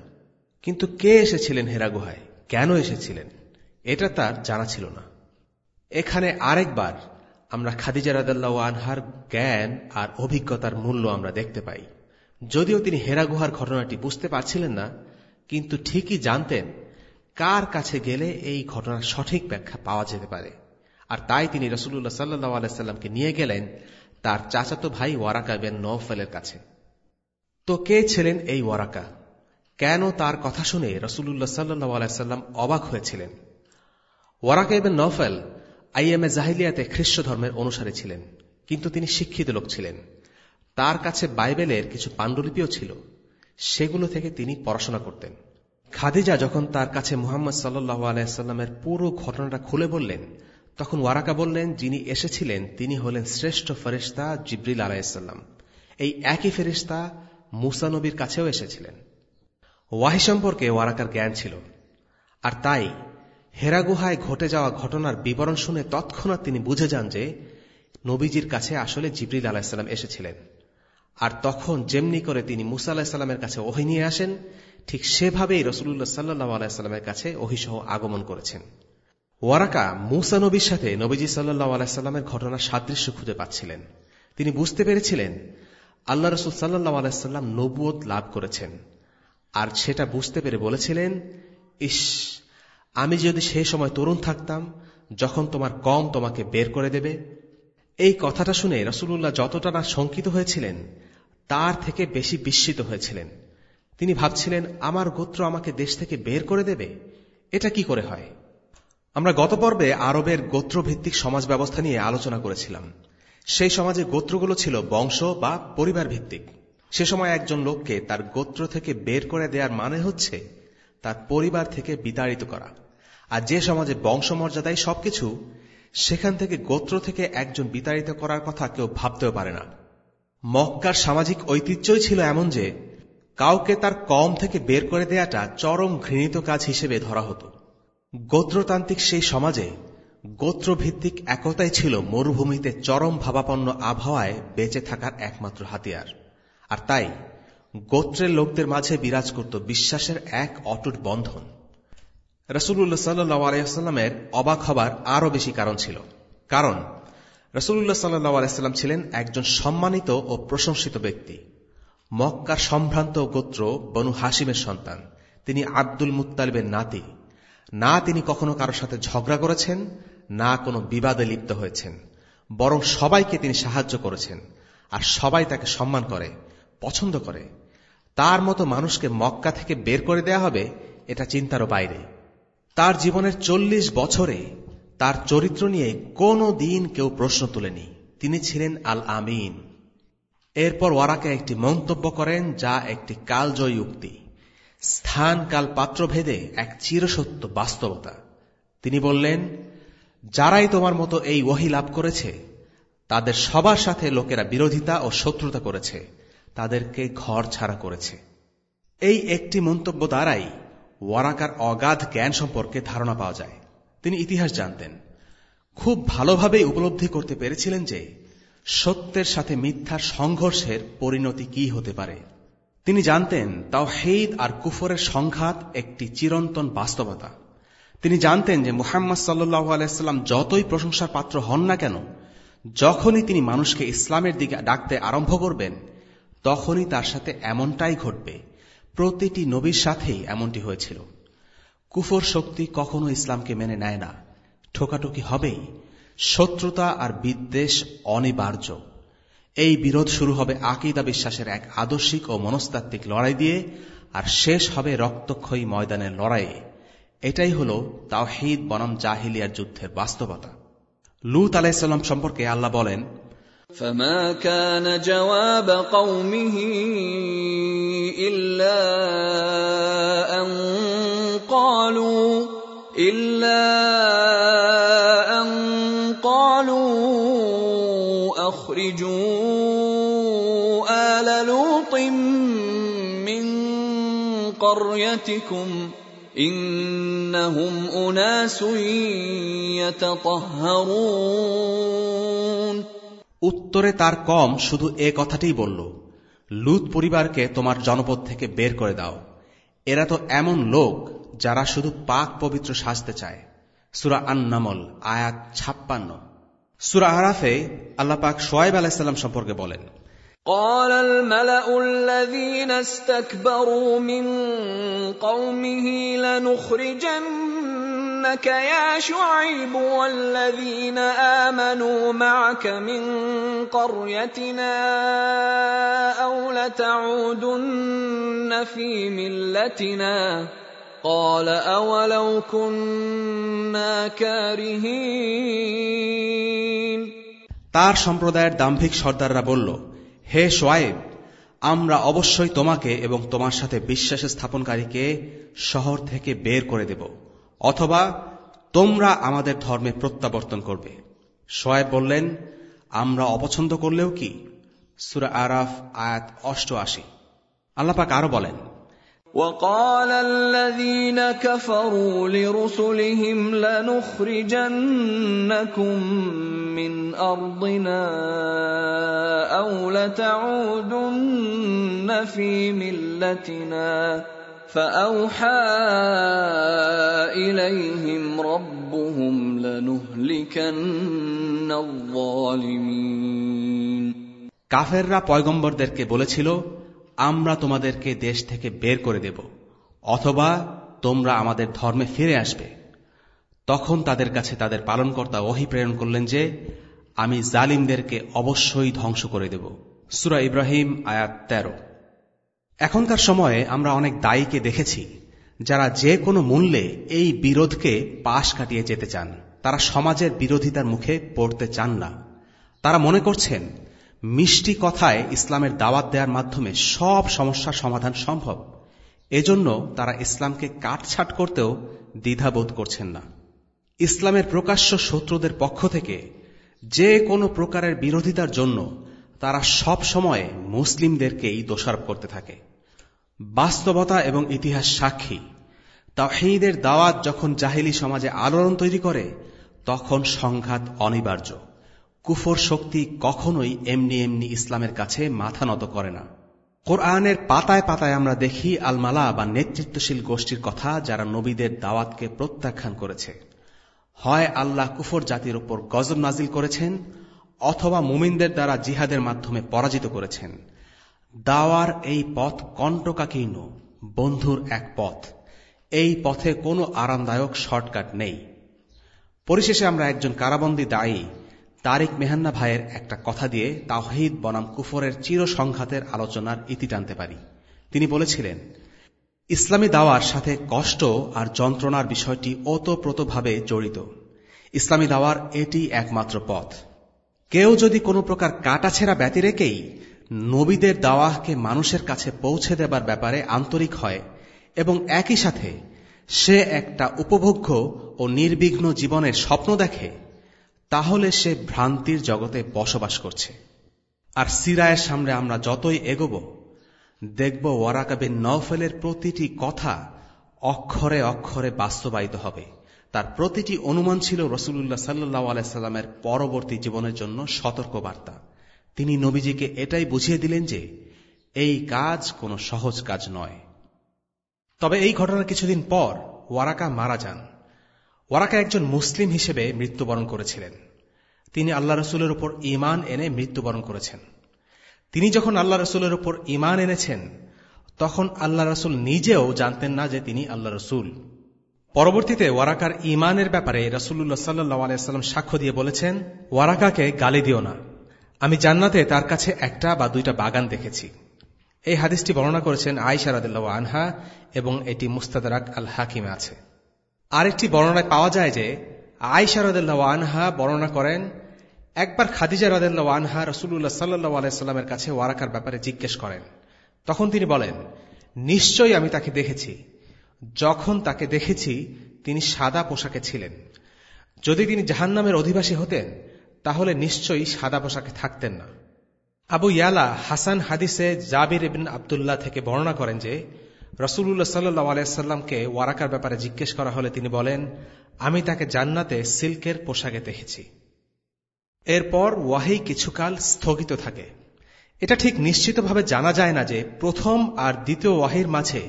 কিন্তু কে এসেছিলেন হেরা গুহায়? কেন এসেছিলেন? এটা তার জানা ছিল না। এখানে আরেকবার আমরা খাদিজা রাদাল্লাহ আনহার জ্ঞান আর অভিজ্ঞতার মূল্য আমরা দেখতে পাই। যদিও তিনি হেরা গুহার ঘটনাটি বুঝতে পারছিলেন না, কিন্তু ঠিকই জানতেন কার কাছে গেলে এই ঘটনার সঠিক ব্যাখ্যা পাওয়া যেতে পারে। আর তাই তিনি রসুল্লাহ সাল্লাহ আলাইসাল্লামকে নিয়ে গেলেন তার চাচাতো ভাই ওয়ারাকা বেন নৌফেলের কাছে। তো কে ছিলেন এই ওয়ারাকা? কেন তার কথা শুনে রসুল্লাহ সাল্লাহ আলাইসাল্লাম অবাক হয়েছিলেন? ওয়ারাকা ইবেন নফেল আইএমএ জাহিলিয়াতে খ্রিস্ট ধর্মের অনুসারী ছিলেন, কিন্তু তিনি শিক্ষিত লোক ছিলেন। তার কাছে বাইবেলের কিছু পাণ্ডুলিপিও ছিল। সেগুলো থেকে তিনি পড়াশোনা করতেন। খাদিজা যখন তার কাছে মুহাম্মদ সাল্লাহ আলাইসাল্লামের পুরো ঘটনাটা খুলে বললেন, তখন ওয়ারাকা বললেন, যিনি এসেছিলেন, তিনি হলেন শ্রেষ্ঠ ফেরিস্তা জিব্রিল আলাইসাল্লাম এই একই ফেরিস্তা মুসা নবীর কাছেও এসেছিলেন। ওয়াহি সম্পর্কে ওয়ারাকার জ্ঞান ছিল। আর তাই হেরাগুহায় ঘটে যাওয়া ঘটনার বিবরণ শুনে তৎক্ষণাৎ তিনি বুঝে যান যে নবীজির কাছে আসলে জিবরিল আলাহিসাল্লাম এসেছিলেন। আর তখন যেমনি করে তিনি মুসা আলাহিসাল্লামের কাছে ওহি নিয়ে আসেন, ঠিক সেভাবেই রসুল্লাহ সাল্লাহ আলাইস্লামের কাছে ওহিসহ আগমন করেছেন। ওয়ারাকা মুসা নবীর সাথে নবীজি সাল্লাহ আলাইস্লামের ঘটনার সাদৃশ্য খুঁজে পাচ্ছিলেন। তিনি বুঝতে পেরেছিলেন আল্লাহ রসুল সাল্লাহ আলাইস্লাম নবুয়ত লাভ করেছেন। আর সেটা বুঝতে পেরে বলেছিলেন ইস আমি যদি সেই সময় তরুণ থাকতাম, যখন তোমার কম তোমাকে বের করে দেবে। এই কথাটা শুনে রসুল্লাহ যতটা না শঙ্কিত হয়েছিলেন, তার থেকে বেশি বিস্মিত হয়েছিলেন। তিনি ভাবছিলেন, আমার গোত্র আমাকে দেশ থেকে বের করে দেবে? এটা কি করে হয়? আমরা গত পর্বে আরবের গোত্রভিত্তিক সমাজ ব্যবস্থা নিয়ে আলোচনা করেছিলাম। সেই সমাজে গোত্রগুলো ছিল বংশ বা পরিবার ভিত্তিক সে সময় একজন লোককে তার গোত্র থেকে বের করে দেওয়ার মানে হচ্ছে তার পরিবার থেকে বিতাড়িত করা। আর যে সমাজে বংশমর্যাদায় সবকিছু, সেখান থেকে গোত্র থেকে একজন বিতাড়িত করার কথা কেউ ভাবতেও পারে না। মক্কার সামাজিক ঐতিহ্যই ছিল এমন যে, কাউকে তার কম থেকে বের করে দেয়াটা চরম ঘৃণিত কাজ হিসেবে ধরা হতো। গোত্রতান্ত্রিক সেই সমাজে গোত্রভিত্তিক একতাই ছিল মরুভূমিতে চরম ভাবাপন্ন আবহাওয়ায় বেঁচে থাকার একমাত্র হাতিয়ার। আর তাই, গোত্রের লোকদের মাঝে বিরাজ করত বিশ্বাসের এক অটুট বন্ধন। রসুল্লাহ সাল্লাহ আলাইস্লামের অবাক হবার আরও বেশি কারণ ছিল। কারণ রসুল্লাহ সাল্লাহ আলাইস্লাম ছিলেন একজন সম্মানিত ও প্রশংসিত ব্যক্তি। মক্কার সম্ভ্রান্ত গোত্র বনু হাসিমের সন্তান। তিনি আব্দুল মুতালিবের নাতি। না তিনি কখনো কারোর সাথে ঝগড়া করেছেন, না কোনো বিবাদে লিপ্ত হয়েছেন। বরং সবাইকে তিনি সাহায্য করেছেন, আর সবাই তাকে সম্মান করে, পছন্দ করে। তার মতো মানুষকে মক্কা থেকে বের করে দেয়া হবে, এটা চিন্তারও বাইরে। তার জীবনের চল্লিশ বছরে তার চরিত্র নিয়ে কোনো দিন কেউ প্রশ্ন তোলেনি। তিনি ছিলেন আল আমিন এরপর ওয়ারাকে একটি মন্তব্য করেন যা একটি কালজয়ী উক্তি। স্থান কাল পাত্রভেদে এক চিরসত্য বাস্তবতা। তিনি বললেন, যারাই তোমার মতো এই ওহি লাভ করেছে, তাদের সবার সাথে লোকেরা বিরোধিতা ও শত্রুতা করেছে, তাদেরকে ঘর ছাড়া করেছে। এই একটি মন্তব্য দ্বারাই ওয়ারাকার অগাধ জ্ঞান সম্পর্কে ধারণা পাওয়া যায়। তিনি ইতিহাস জানতেন। খুব ভালোভাবেই উপলব্ধি করতে পেরেছিলেন যে সত্যের সাথে মিথ্যার সংঘর্ষের পরিণতি কি হতে পারে। তিনি জানতেন তাও হেদ আর কুফরের সংঘাত একটি চিরন্তন বাস্তবতা। তিনি জানতেন যে মুহাম্মদ সাল্লু আলাইস্লাম যতই প্রশংসার পাত্র হন না কেন, যখনই তিনি মানুষকে ইসলামের দিকে ডাকতে আরম্ভ করবেন, তখনই তার সাথে এমনটাই ঘটবে। প্রতিটি নবীর সাথেই এমনটি হয়েছিল। কুফর শক্তি কখনো ইসলামকে মেনে নেয় না। ঠোকাটুকি হবেই। শত্রুতা আর বিদ্বেষ অনিবার্য। এই বিরোধ শুরু হবে আকিদা বিশ্বাসের এক আদর্শিক ও মনস্তাত্ত্বিক লড়াই দিয়ে আর শেষ হবে রক্তক্ষয়ী ময়দানের লড়াইয়ে এটাই হল তাওহিদ বনাম জাহিলিয়ার যুদ্ধের বাস্তবতা লুত আলাইসাল্লাম সম্পর্কে আল্লাহ বলেন فما كان جواب قومه إلا أن قالوا إلا قريتكم إنهم أناس يتطهرون উত্তরে তার কম শুধু এ কথাটাই বলল লুত পরিবারকে তোমার জনপদ থেকে বের করে দাও এরা তো এমন লোক যারা শুধু পাক পবিত্র সাজতে চায় সুরা আন্নামল আয়াত ছাপ্পান্ন সুরা আরাফে আল্লাহ পাক সোয়েব আলাহিসাল্লাম সম্পর্কে বলেন قال الملا الذين استكبروا من قومه لنخرجنك يا شعيب والذين امنوا معك من قريتنا او لتعودن في ملتنا قال اولو كنا كارهين তার সম্প্রদায়ের দাম্ভিক সর্দাররা বলল হে সোয়েব আমরা অবশ্যই তোমাকে এবং তোমার সাথে বিশ্বাস স্থাপনকারীকে শহর থেকে বের করে দেব, অথবা তোমরা আমাদের ধর্মে প্রত্যাবর্তন করবে। সোয়েব বললেন, আমরা অপছন্দ করলেও কি? সুরা আরাফ, আয়াত অষ্টআশি। আল্লাপাক আরও বলেন وقال الذين كفروا لرسلهم لنخرجنكم من ارضنا او لتعودن في ملتنا فاوحى اليهم ربهم لنهلكن الظالمين কাফেররা পয়গম্বরদেরকে বলেছিল আমরা তোমাদেরকে দেশ থেকে বের করে দেব, অথবা তোমরা আমাদের ধর্মে ফিরে আসবে। তখন তাদের কাছে তাদের পালনকর্তা ওহি প্রেরণ করলেন যে, আমি জালিমদেরকে অবশ্যই ধ্বংস করে দেব। সুরা ইব্রাহিম, আয়াত তেরো। এখনকার সময়ে আমরা অনেক দায়ীকে দেখেছি, যারা যে কোনো মূল্যে এই বিরোধকে পাশ কাটিয়ে যেতে চান। তারা সমাজের বিরোধিতার মুখে পড়তে চান না। তারা মনে করছেন মিষ্টি কথায় ইসলামের দাওয়াত দেওয়ার মাধ্যমে সব সমস্যার সমাধান সম্ভব। এজন্য তারা ইসলামকে কাটছাট করতেও দ্বিধাবোধ করছেন না। ইসলামের প্রকাশ্য শত্রুদের পক্ষ থেকে যে কোনো প্রকারের বিরোধিতার জন্য তারা সব সময় মুসলিমদেরকেই দোষারোপ করতে থাকে। বাস্তবতা এবং ইতিহাস সাক্ষী। তাহিদের দাওয়াত যখন জাহিলি সমাজে আলোড়ন তৈরি করে, তখন সংঘাত অনিবার্য। কুফর শক্তি কখনোই এমনি এমনি ইসলামের কাছে মাথা নত করে না। কোরআনের পাতায় পাতায় আমরা দেখি আলমালা বা নেতৃত্বশীল গোষ্ঠীর কথা যারা নবীদের দাওয়াতকে প্রত্যাখ্যান করেছে। হয় আল্লাহ কুফর জাতির উপর গজব নাজিল করেছেন, অথবা মুমিনদের দ্বারা জিহাদের মাধ্যমে পরাজিত করেছেন। দাওয়ার এই পথ কণ্টকাকীর্ণ, বন্ধুর এক পথ। এই পথে কোনো আরামদায়ক শর্টকাট নেই। পরিশেষে আমরা একজন কারাবন্দী দায়ী তারিক মেহান্না ভাইয়ের একটা কথা দিয়ে তাওহিদ বনাম কুফরের চির সংঘাতের আলোচনার ইতি টানতে পারি। তিনি বলেছিলেন, ইসলামী দাওয়ার সাথে কষ্ট আর যন্ত্রণার বিষয়টি ওতপ্রোতভাবে জড়িত। ইসলামী দাওয়ার এটি একমাত্র পথ। কেউ যদি কোনো প্রকার কাটাছেড়া ব্যতি রেখেই নবীদের দাওয়াহকে মানুষের কাছে পৌঁছে দেবার ব্যাপারে আন্তরিক হয় এবং একই সাথে সে একটা উপভোগ্য ও নির্বিঘ্ন জীবনের স্বপ্ন দেখে তাহলে সে ভ্রান্তির জগতে বসবাস করছে। আর সিরায়ের সামনে আমরা যতই এগোব, দেখব ওয়ারাকা বিন প্রতিটি কথা অক্ষরে অক্ষরে বাস্তবায়িত হবে। তার প্রতিটি অনুমান ছিল রসুল্লাহ সাল্লাহ আলাইস্লামের পরবর্তী জীবনের জন্য সতর্ক বার্তা তিনি নবীজিকে এটাই বুঝিয়ে দিলেন যে, এই কাজ কোনো সহজ কাজ নয়। তবে এই ঘটনার কিছুদিন পর ওয়ারাকা মারা যান। ওয়ারাকা একজন মুসলিম হিসেবে মৃত্যুবরণ করেছিলেন। তিনি আল্লাহ রসুলের উপর ইমান এনে মৃত্যুবরণ করেছেন। তিনি যখন আল্লাহ রসুলের উপর ইমান এনেছেন, তখন আল্লাহ রসুল নিজেও জানতেন না যে তিনি আল্লাহ রসুল। পরবর্তীতে ওয়ারাকার ইমানের ব্যাপারে রসুল্লাহ সাল্লাহ আলাইস্লাম সাক্ষ্য দিয়ে বলেছেন, ওয়ারাকাকে গালি দিও না। আমি জান্নাতে তার কাছে একটা বা দুইটা বাগান দেখেছি। এই হাদিসটি বর্ণনা করেছেন আয়সা রাদিল্লাহ আনহা এবং এটি মুস্তাদারাক আল হাকিমে আছে। আরেকটি বর্ণনায় পাওয়া যায় যে আয়সা রদেল্লা আনহা বর্ণনা করেন, একবার খাদিজা রাদিল্লাহ আনহা রসুল্লাহ সাল্লাহ আলাইস্লামের কাছে ওয়ারাকার ব্যাপারে জিজ্ঞেস করেন। তখন তিনি বলেন, নিশ্চয়ই আমি তাকে দেখেছি। যখন তাকে দেখেছি, তিনি সাদা পোশাকে ছিলেন। যদি তিনি জাহান্নামের অধিবাসী হতেন, তাহলে নিশ্চয়ই সাদা পোশাকে থাকতেন না। আবু ইয়ালা হাসান হাদিসে জাবির ইবিন আবদুল্লাহ থেকে বর্ণনা করেন যে রসুল্লাহ সাল্লু আলাইসাল্লামকে ওয়ারাকার ব্যাপারে জিজ্ঞেস করা হলে তিনি বলেন, আমি তাকে জান্নাতে সিল্কের পোশাকে দেখেছি। এরপর ওয়াহি কিছুকাল স্থগিত থাকে। এটা ঠিক নিশ্চিতভাবে জানা যায় না যে প্রথম আর দ্বিতীয় ওয়াহির মাঝে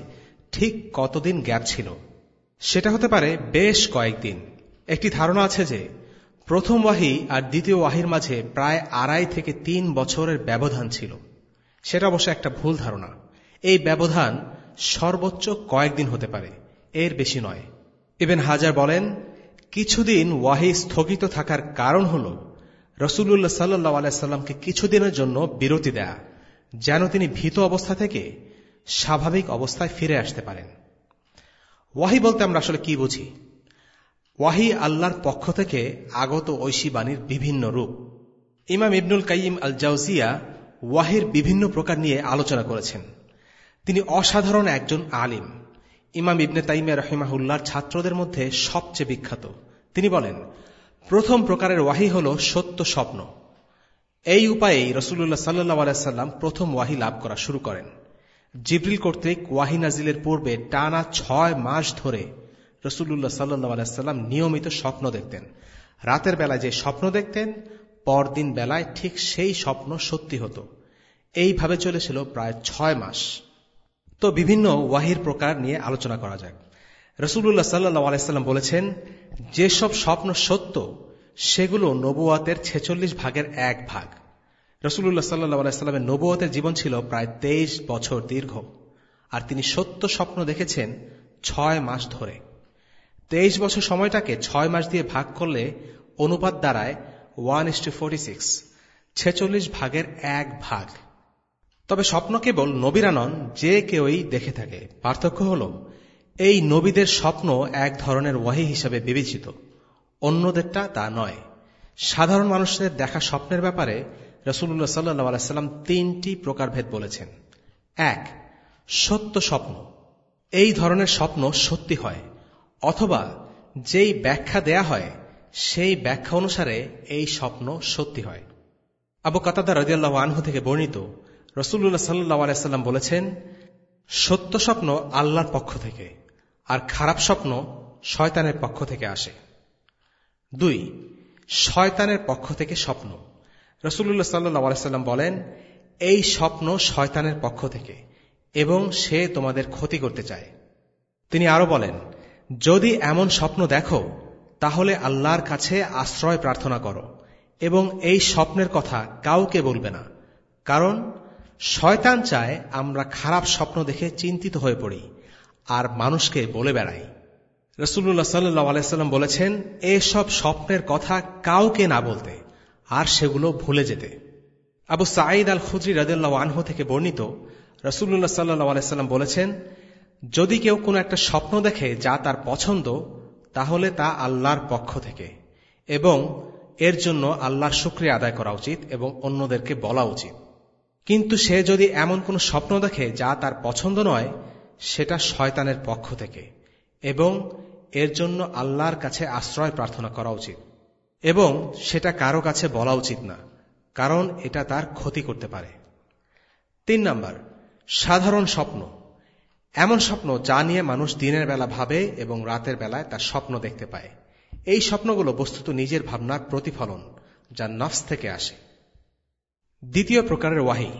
ঠিক কতদিন গ্যাপ ছিল। সেটা হতে পারে বেশ কয়েকদিন। একটি ধারণা আছে যে প্রথম ওয়াহি আর দ্বিতীয় ওয়াহির মাঝে প্রায় আড়াই থেকে তিন বছরের ব্যবধান ছিল। সেটা অবশ্য একটা ভুল ধারণা। এই ব্যবধান সর্বোচ্চ কয়েকদিন হতে পারে। এর বেশি নয়। ইবেন হাজার বলেন, কিছুদিন ওয়াহি স্থগিত থাকার কারণ হল রসুল্লাহ সাল্লাহ আলাইসাল্লামকে কিছুদিনের জন্য বিরতি দেয়া, যেন তিনি ভীত অবস্থা থেকে স্বাভাবিক অবস্থায় ফিরে আসতে পারেন। ওয়াহি বলতে আমরা আসলে কি বুঝি? ওয়াহি আল্লাহর পক্ষ থেকে আগত ঐশী বাণীর বিভিন্ন রূপ। ইমাম ইবনুল কাইম আল জাউজিয়া ওয়াহির বিভিন্ন প্রকার নিয়ে আলোচনা করেছেন। তিনি অসাধারণ একজন আলিম। ইমাম ইবনে তাইমিয়া রহিমাহুল্লার ছাত্রদের মধ্যে সবচেয়ে বিখ্যাত। তিনি বলেন, প্রথম প্রকারের ওয়াহি হল সত্য স্বপ্ন। এই উপায়েই রসুল্লাহ সাল্লাহ আলাইসাল্লাম প্রথম ওয়াহি লাভ করা শুরু করেন। জিব্রিল কর্তৃক ওয়াহি নাজিলের পূর্বে টানা ছয় মাস ধরে রসুল্লাহ সাল্লাহ আলাইসাল্লাম নিয়মিত স্বপ্ন দেখতেন। রাতের বেলায় যে স্বপ্ন দেখতেন, পরদিন বেলায় ঠিক সেই স্বপ্ন সত্যি হতো। এইভাবে চলেছিল প্রায় ছয় মাস। তো বিভিন্ন ওয়াহির প্রকার নিয়ে আলোচনা করা যাক। রসুল্লাহ সাল্লাহ আলাইসাল্লাম বলেছেন, যেসব স্বপ্ন সত্য, সেগুলো নবুয়াতের ছেচল্লিশ ভাগের এক ভাগ। রসুল্লাহ সাল্লাহ আলাইস্লামের নবুয়াতের জীবন ছিল প্রায় তেইশ বছর দীর্ঘ। আর তিনি সত্য স্বপ্ন দেখেছেন ছয় মাস ধরে। তেইশ বছর সময়টাকে ছয় মাস দিয়ে ভাগ করলে অনুপাত দ্বারায় one is to forty six, ছেচল্লিশ ভাগের এক ভাগ। তবে স্বপ্ন কেবল নবীরা নন, যে কেউই দেখে থাকে। পার্থক্য হল, এই নবীদের স্বপ্ন এক ধরনের ওয়াহি হিসাবে বিবেচিত। অন্যদেরটা তা নয়। সাধারণ মানুষদের দেখা স্বপ্নের ব্যাপারে রসুল্লাহ সাল্লাহ আলাইসাল্লাম তিনটি প্রকারভেদ বলেছেন। এক, সত্য স্বপ্ন। এই ধরনের স্বপ্ন সত্যি হয়, অথবা যেই ব্যাখ্যা দেয়া হয়, সেই ব্যাখ্যা অনুসারে এই স্বপ্ন সত্যি হয়। আবু কাতাদা রদিয়াল্লাহ আনহু থেকে বর্ণিত রসুল্লাহ সাল্লাহ আলাইসাল্লাম বলেছেন, সত্য স্বপ্ন আল্লাহর পক্ষ থেকে আর খারাপ স্বপ্ন শয়তানের পক্ষ থেকে আসে। দুই, শয়তানের পক্ষ থেকে স্বপ্ন। রসুল্লাহ সাল্লাহ আলাইসাল্লাম বলেন, এই স্বপ্ন শয়তানের পক্ষ থেকে এবং সে তোমাদের ক্ষতি করতে চায়। তিনি আরও বলেন, যদি এমন স্বপ্ন দেখো, তাহলে আল্লাহর কাছে আশ্রয় প্রার্থনা করো এবং এই স্বপ্নের কথা কাউকে বলবে না। কারণ শয়তান চায় আমরা খারাপ স্বপ্ন দেখে চিন্তিত হয়ে পড়ি আর মানুষকে বলে বেড়াই। রসুল্লাহ সাল্লু আলাইসাল্লাম বলেছেন, এসব স্বপ্নের কথা কাউকে না বলতে, আর সেগুলো ভুলে যেতে। আবু সাঈদ আল খুদ্রি রাদিল্লাহ আনহু থেকে বর্ণিত রসুল্লাহ সাল্লাহ আলাইসাল্লাম বলেছেন, যদি কেউ কোনো একটা স্বপ্ন দেখে যা তার পছন্দ, তাহলে তা আল্লাহর পক্ষ থেকে, এবং এর জন্য আল্লাহর শুক্রিয়া আদায় করা উচিত এবং অন্যদেরকে বলা উচিত। কিন্তু সে যদি এমন কোনো স্বপ্ন দেখে যা তার পছন্দ নয়, সেটা শয়তানের পক্ষ থেকে। এবং এর জন্য আল্লাহর কাছে আশ্রয় প্রার্থনা করা উচিত। এবং সেটা কারও কাছে বলা উচিত না, কারণ এটা তার ক্ষতি করতে পারে। তিন নম্বর, সাধারণ স্বপ্ন। এমন স্বপ্ন যা নিয়ে মানুষ দিনের বেলা ভাবে এবং রাতের বেলায় তার স্বপ্ন দেখতে পায়। এই স্বপ্নগুলো বস্তুত নিজের ভাবনার প্রতিফলন, যা নফস থেকে আসে। দ্বিতীয় প্রকারের ওয়াহি।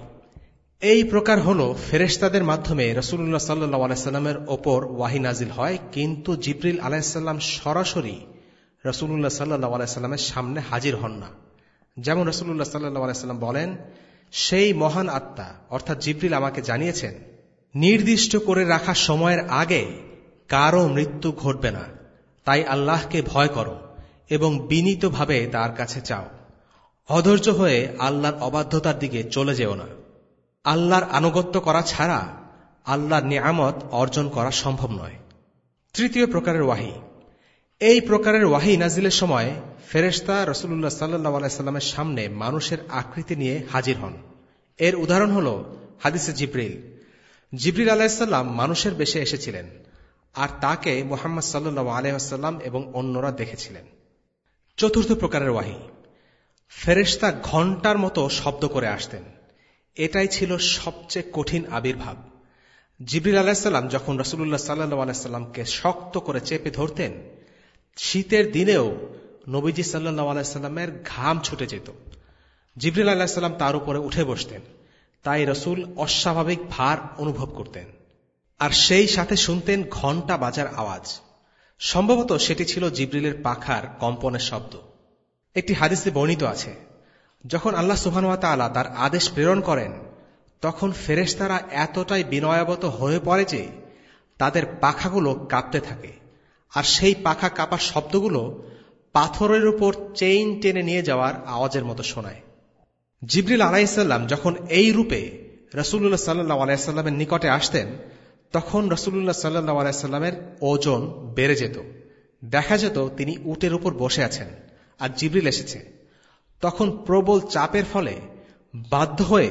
এই প্রকার হল ফেরেশতাদের মাধ্যমে রসুল্লাহ সাল্লু আলাইস্লামের ওপর ওয়াহি নাজিল হয়, কিন্তু জিব্রিল আলাইসাল্লাম সরাসরি রসুল্লাহ সাল্লাহ আলাইস্লামের সামনে হাজির হন না। যেমন রসুল্লাহ সাল্লাহ আলাইস্লাম বলেন, সেই মহান আত্মা, অর্থাৎ জিব্রিল আমাকে জানিয়েছেন, নির্দিষ্ট করে রাখা সময়ের আগে কারও মৃত্যু ঘটবে না। তাই আল্লাহকে ভয় করো এবং বিনীতভাবে তার কাছে চাও। অধৈর্য হয়ে আল্লাহর অবাধ্যতার দিকে চলে যেও না। আল্লাহর আনুগত্য করা ছাড়া আল্লাহর নিয়ামত অর্জন করা সম্ভব নয়। তৃতীয় প্রকারের ওয়াহি। এই প্রকারের ওয়াহি নাজিলের সময় ফেরেস্তা রসুল্লাহ সাল্লাহ আলাইস্লামের সামনে মানুষের আকৃতি নিয়ে হাজির হন। এর উদাহরণ হল হাদিসে জিব্রিল। জিব্রিল আলাহিসাল্লাম মানুষের বেশে এসেছিলেন আর তাকে মোহাম্মদ সাল্লু আলহাম এবং অন্যরা দেখেছিলেন। চতুর্থ প্রকারের ওয়াহি। ফেরেস্তা ঘণ্টার মতো শব্দ করে আসতেন। এটাই ছিল সবচেয়ে কঠিন আবির্ভাব। জিবরিল আলাহিসাল্লাম যখন রসুল্লাহ সাল্লু আলাইস্লামকে শক্ত করে চেপে ধরতেন, শীতের দিনেও নবীজি সাল্লু আলাইস্লামের ঘাম ছুটে যেত। জিবরিল আলাহিসাল্লাম তার উপরে উঠে বসতেন। তাই রসুল অস্বাভাবিক ভার অনুভব করতেন। আর সেই সাথে শুনতেন ঘণ্টা বাজার আওয়াজ। সম্ভবত সেটি ছিল জিব্রিলের পাখার কম্পনের শব্দ। একটি হাদিসে বর্ণিত আছে, যখন আল্লাহ সুহানুয়া তালা তার আদেশ প্রেরণ করেন, তখন ফেরেশতারা এতটাই বিনয়াবত হয়ে পড়ে যে তাদের পাখাগুলো কাঁপতে থাকে। আর সেই পাখা কাঁপার শব্দগুলো পাথরের উপর চেইন টেনে নিয়ে যাওয়ার আওয়াজের মতো শোনায়। জিবরিল আলাইসাল্লাম যখন এই রূপে রসুল্লাহ সাল্লাহ আলাইসাল্লামের নিকটে আসতেন, তখন রসুল্লাহ সাল্লাহ আলাইসাল্লামের ওজন বেড়ে যেত। দেখা যেত তিনি উটের উপর বসে আছেন। আর জিবরিল এসেছে। তখন প্রবল চাপের ফলে বাধ্য হয়ে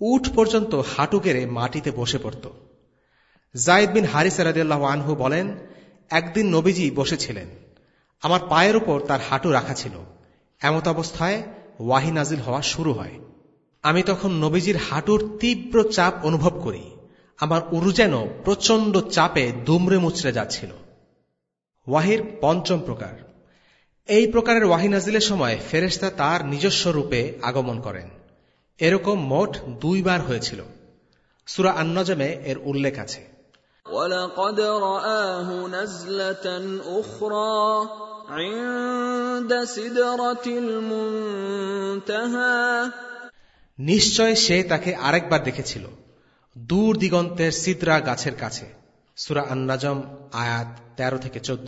উঠ পর্যন্ত হাঁটু গেড়ে মাটিতে বসে পড়ত। জায়দ বিন হারিস রাদিয়াল্লাহ আনহু বলেন, একদিন নবীজি বসেছিলেন। আমার পায়ের উপর তার হাঁটু রাখা ছিল। এমত অবস্থায় ওয়াহি নাজিল হওয়া শুরু হয়। আমি তখন নবীজির হাঁটুর তীব্র চাপ অনুভব করি। আমার উরু যেন প্রচণ্ড চাপে দুমড়ে মুচড়ে যাচ্ছিল। ওয়াহির পঞ্চম প্রকার এই প্রকারের ওয়াহি নাজিলের সময় ফেরেস্তা তার নিজস্ব রূপে আগমন করেন এরকম মোট দুইবার হয়েছিল সুরা আন্নজমে এর উল্লেখ আছে ولقد رآه نزلة أخرى عند سدرة المنتهى নিশ্চয় সে তাকে আরেকবার দেখেছিল দূর দিগন্তের সিদ্রা গাছের কাছে সুরা আন্নাজম আয়াত ১৩ থেকে চোদ্দ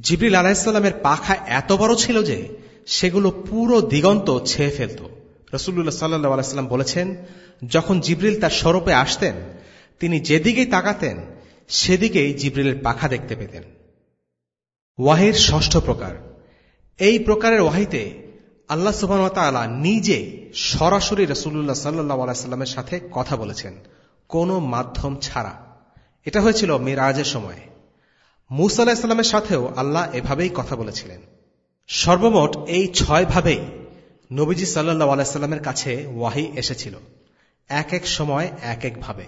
জিবরিল আলাহিসাল্লামের পাখা এত বড় ছিল যে সেগুলো পুরো দিগন্ত ছেয়ে ফেলত। রসুল্লাহ সাল্লাহ আলাইস্লাম বলেছেন, যখন জিবরিল তার স্বরূপে আসতেন, তিনি যেদিকেই তাকাতেন, সেদিকেই জিবরিলের পাখা দেখতে পেতেন। ওয়াহির ষষ্ঠ প্রকার। এই প্রকারের ওয়াহিতে আল্লাহ সুবাহতালা নিজে সরাসরি রসুল্লাহ সাল্লাহ আলাইস্লামের সাথে কথা বলেছেন, কোনো মাধ্যম ছাড়া। এটা হয়েছিল মিরাজের সময়। মুসা আলাহিসাল্লামের সাথেও আল্লাহ এভাবেই কথা বলেছিলেন। সর্বমোট এই ছয় ভাবেই নবীজি সাল্লাহ আলাইস্লামের কাছে ওয়াহি এসেছিল। এক এক সময়, এক এক ভাবে।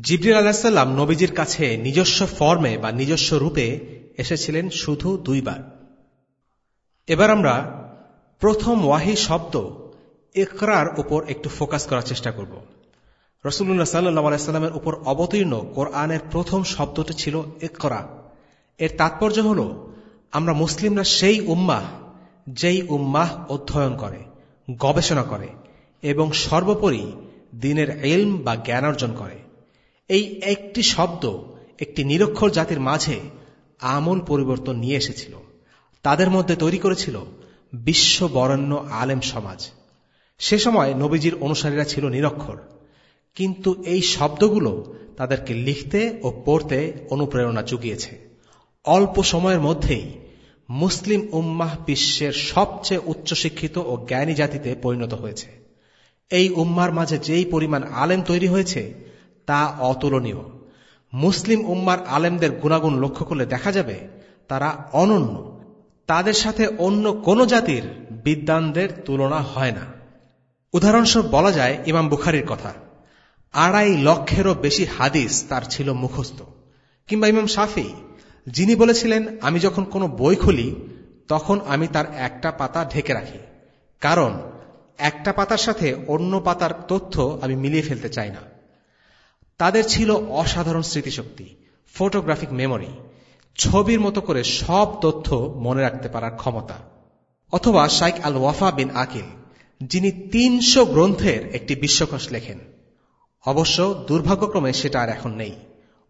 জিবরিল আলাহিসাল্লাম নবীজির কাছে নিজস্ব ফর্মে বা নিজস্ব রূপে এসেছিলেন শুধু দুইবার। এবার আমরা প্রথম ওয়াহি শব্দ একরার উপর একটু ফোকাস করার চেষ্টা করব। রসুল্লাহ সাল্লাহ আলাইস্লামের উপর অবতীর্ণ কোরআনের প্রথম শব্দটি ছিল ইকরা। এর তাৎপর্য হল, আমরা মুসলিমরা সেই উম্মাহ, যেই উম্মাহ অধ্যয়ন করে, গবেষণা করে, এবং সর্বোপরি দিনের এলম বা জ্ঞান অর্জন করে। এই একটি শব্দ একটি নিরক্ষর জাতির মাঝে আমূল পরিবর্তন নিয়ে এসেছিল। তাদের মধ্যে তৈরি করেছিল বিশ্ব বরণ্য আলেম সমাজ। সে সময় নবীজির অনুসারীরা ছিল নিরক্ষর, কিন্তু এই শব্দগুলো তাদেরকে লিখতে ও পড়তে অনুপ্রেরণা জুগিয়েছে। অল্প সময়ের মধ্যেই মুসলিম উম্মাহ বিশ্বের সবচেয়ে উচ্চশিক্ষিত ও জ্ঞানী জাতিতে পরিণত হয়েছে। এই উম্মার মাঝে যেই পরিমাণ আলেম তৈরি হয়েছে, তা অতুলনীয়। মুসলিম উম্মার আলেমদের গুণাগুণ লক্ষ্য করলে দেখা যাবে, তারা অনন্য। তাদের সাথে অন্য কোন জাতির বিদ্বানদের তুলনা হয় না। উদাহরণস্বরূপ বলা যায় ইমাম বুখারির কথা, আড়াই লক্ষেরও বেশি হাদিস তার ছিল মুখস্থ। কিংবা ইমাম সাফি যিনি বলেছিলেন, আমি যখন কোনো বই খুলি, তখন আমি তার একটা পাতা ঢেকে রাখি। কারণ, একটা পাতার সাথে অন্য পাতার তথ্য আমি মিলিয়ে ফেলতে চাই না। তাদের ছিল অসাধারণ স্মৃতিশক্তি ফটোগ্রাফিক মেমোরি ছবির মতো করে সব তথ্য মনে রাখতে পারার ক্ষমতা। অথবা শাইক আল ওয়াফা বিন আকিল, যিনি তিনশো গ্রন্থের একটি বিশ্বকোষ লেখেন। অবশ্য দুর্ভাগ্যক্রমে সেটা আর এখন নেই।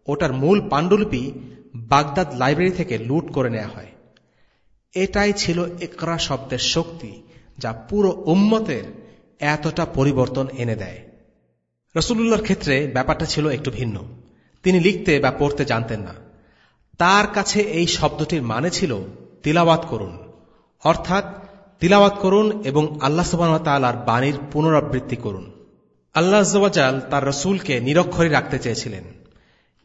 ওটার মূল পাণ্ডুলিপি বাগদাদ লাইব্রেরি থেকে লুট করে নেওয়া হয়। এটাই ছিল একরা শব্দের শক্তি, যা পুরো উম্মতের এতটা পরিবর্তন এনে দেয়। রসুল্লাহর ক্ষেত্রে ব্যাপারটা ছিল একটু ভিন্ন। তিনি লিখতে বা পড়তে জানতেন না। তার কাছে এই শব্দটির মানে ছিল তিলাওয়াত করুন। অর্থাৎ তিলাওয়াত করুন এবং আল্লাহ সুবাহতালার বাণীর পুনরাবৃত্তি করুন। আল্লাহ জওয়াজাল তার রসুলকে নিরক্ষরী রাখতে চেয়েছিলেন।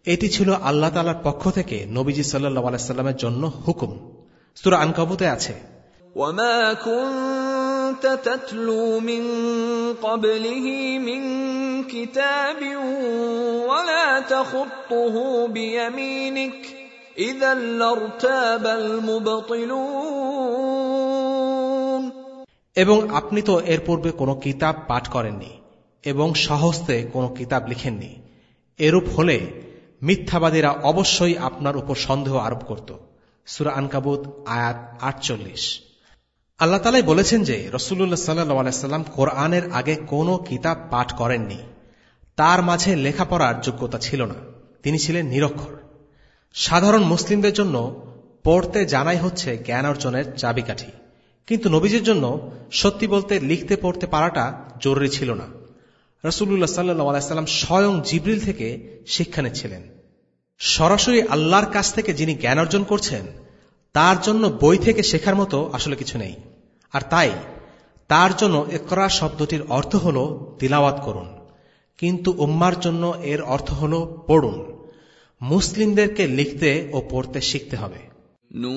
এটি ছিল আল্লাহ তালার পক্ষ থেকে নবীজি সাল্লাহ আলাইস্লামের জন্য হুকুম সুরা আনকাবুতে আছে وما كنت تتلو من قبله من كتاب ولا تخطه بيمينك إذا لارتاب المبطلون এবং আপনি তো এর পূর্বে কোনো কিতাব পাঠ করেননি এবং সহস্তে কোনো কিতাব লিখেননি এরূপ হলে মিথ্যাবাদীরা অবশ্যই আপনার উপর সন্দেহ আরোপ করত। সুরা আনকাবুত, আয়াত আটচল্লিশ। আল্লাহ তালাই বলেছেন যে রসুল্লাহ সাল্লাম কোরআনের আগে কোনো কিতাব পাঠ করেননি। তার মাঝে লেখাপড়ার যোগ্যতা ছিল না। তিনি ছিলেন নিরক্ষর। সাধারণ মুসলিমদের জন্য পড়তে জানাই হচ্ছে জ্ঞান অর্জনের চাবিকাঠি। কিন্তু নবীজের জন্য সত্যি বলতে লিখতে পড়তে পারাটা জরুরি ছিল না। রসুল্লাহ সাল্লাহ স্বয়ং জিবরিল থেকে শিক্ষা নিচ্ছিলেন। সরাসরি আল্লাহর কাছ থেকে যিনি জ্ঞান অর্জন করছেন, তার জন্য বই থেকে শেখার মতো আসলে কিছু নেই। আর তাই, তার জন্য একরা শব্দটির অর্থ হল দিলাওয়াত করুন। কিন্তু উম্মার জন্য এর অর্থ হল পড়ুন। মুসলিমদেরকে লিখতে ও পড়তে শিখতে হবে। নূ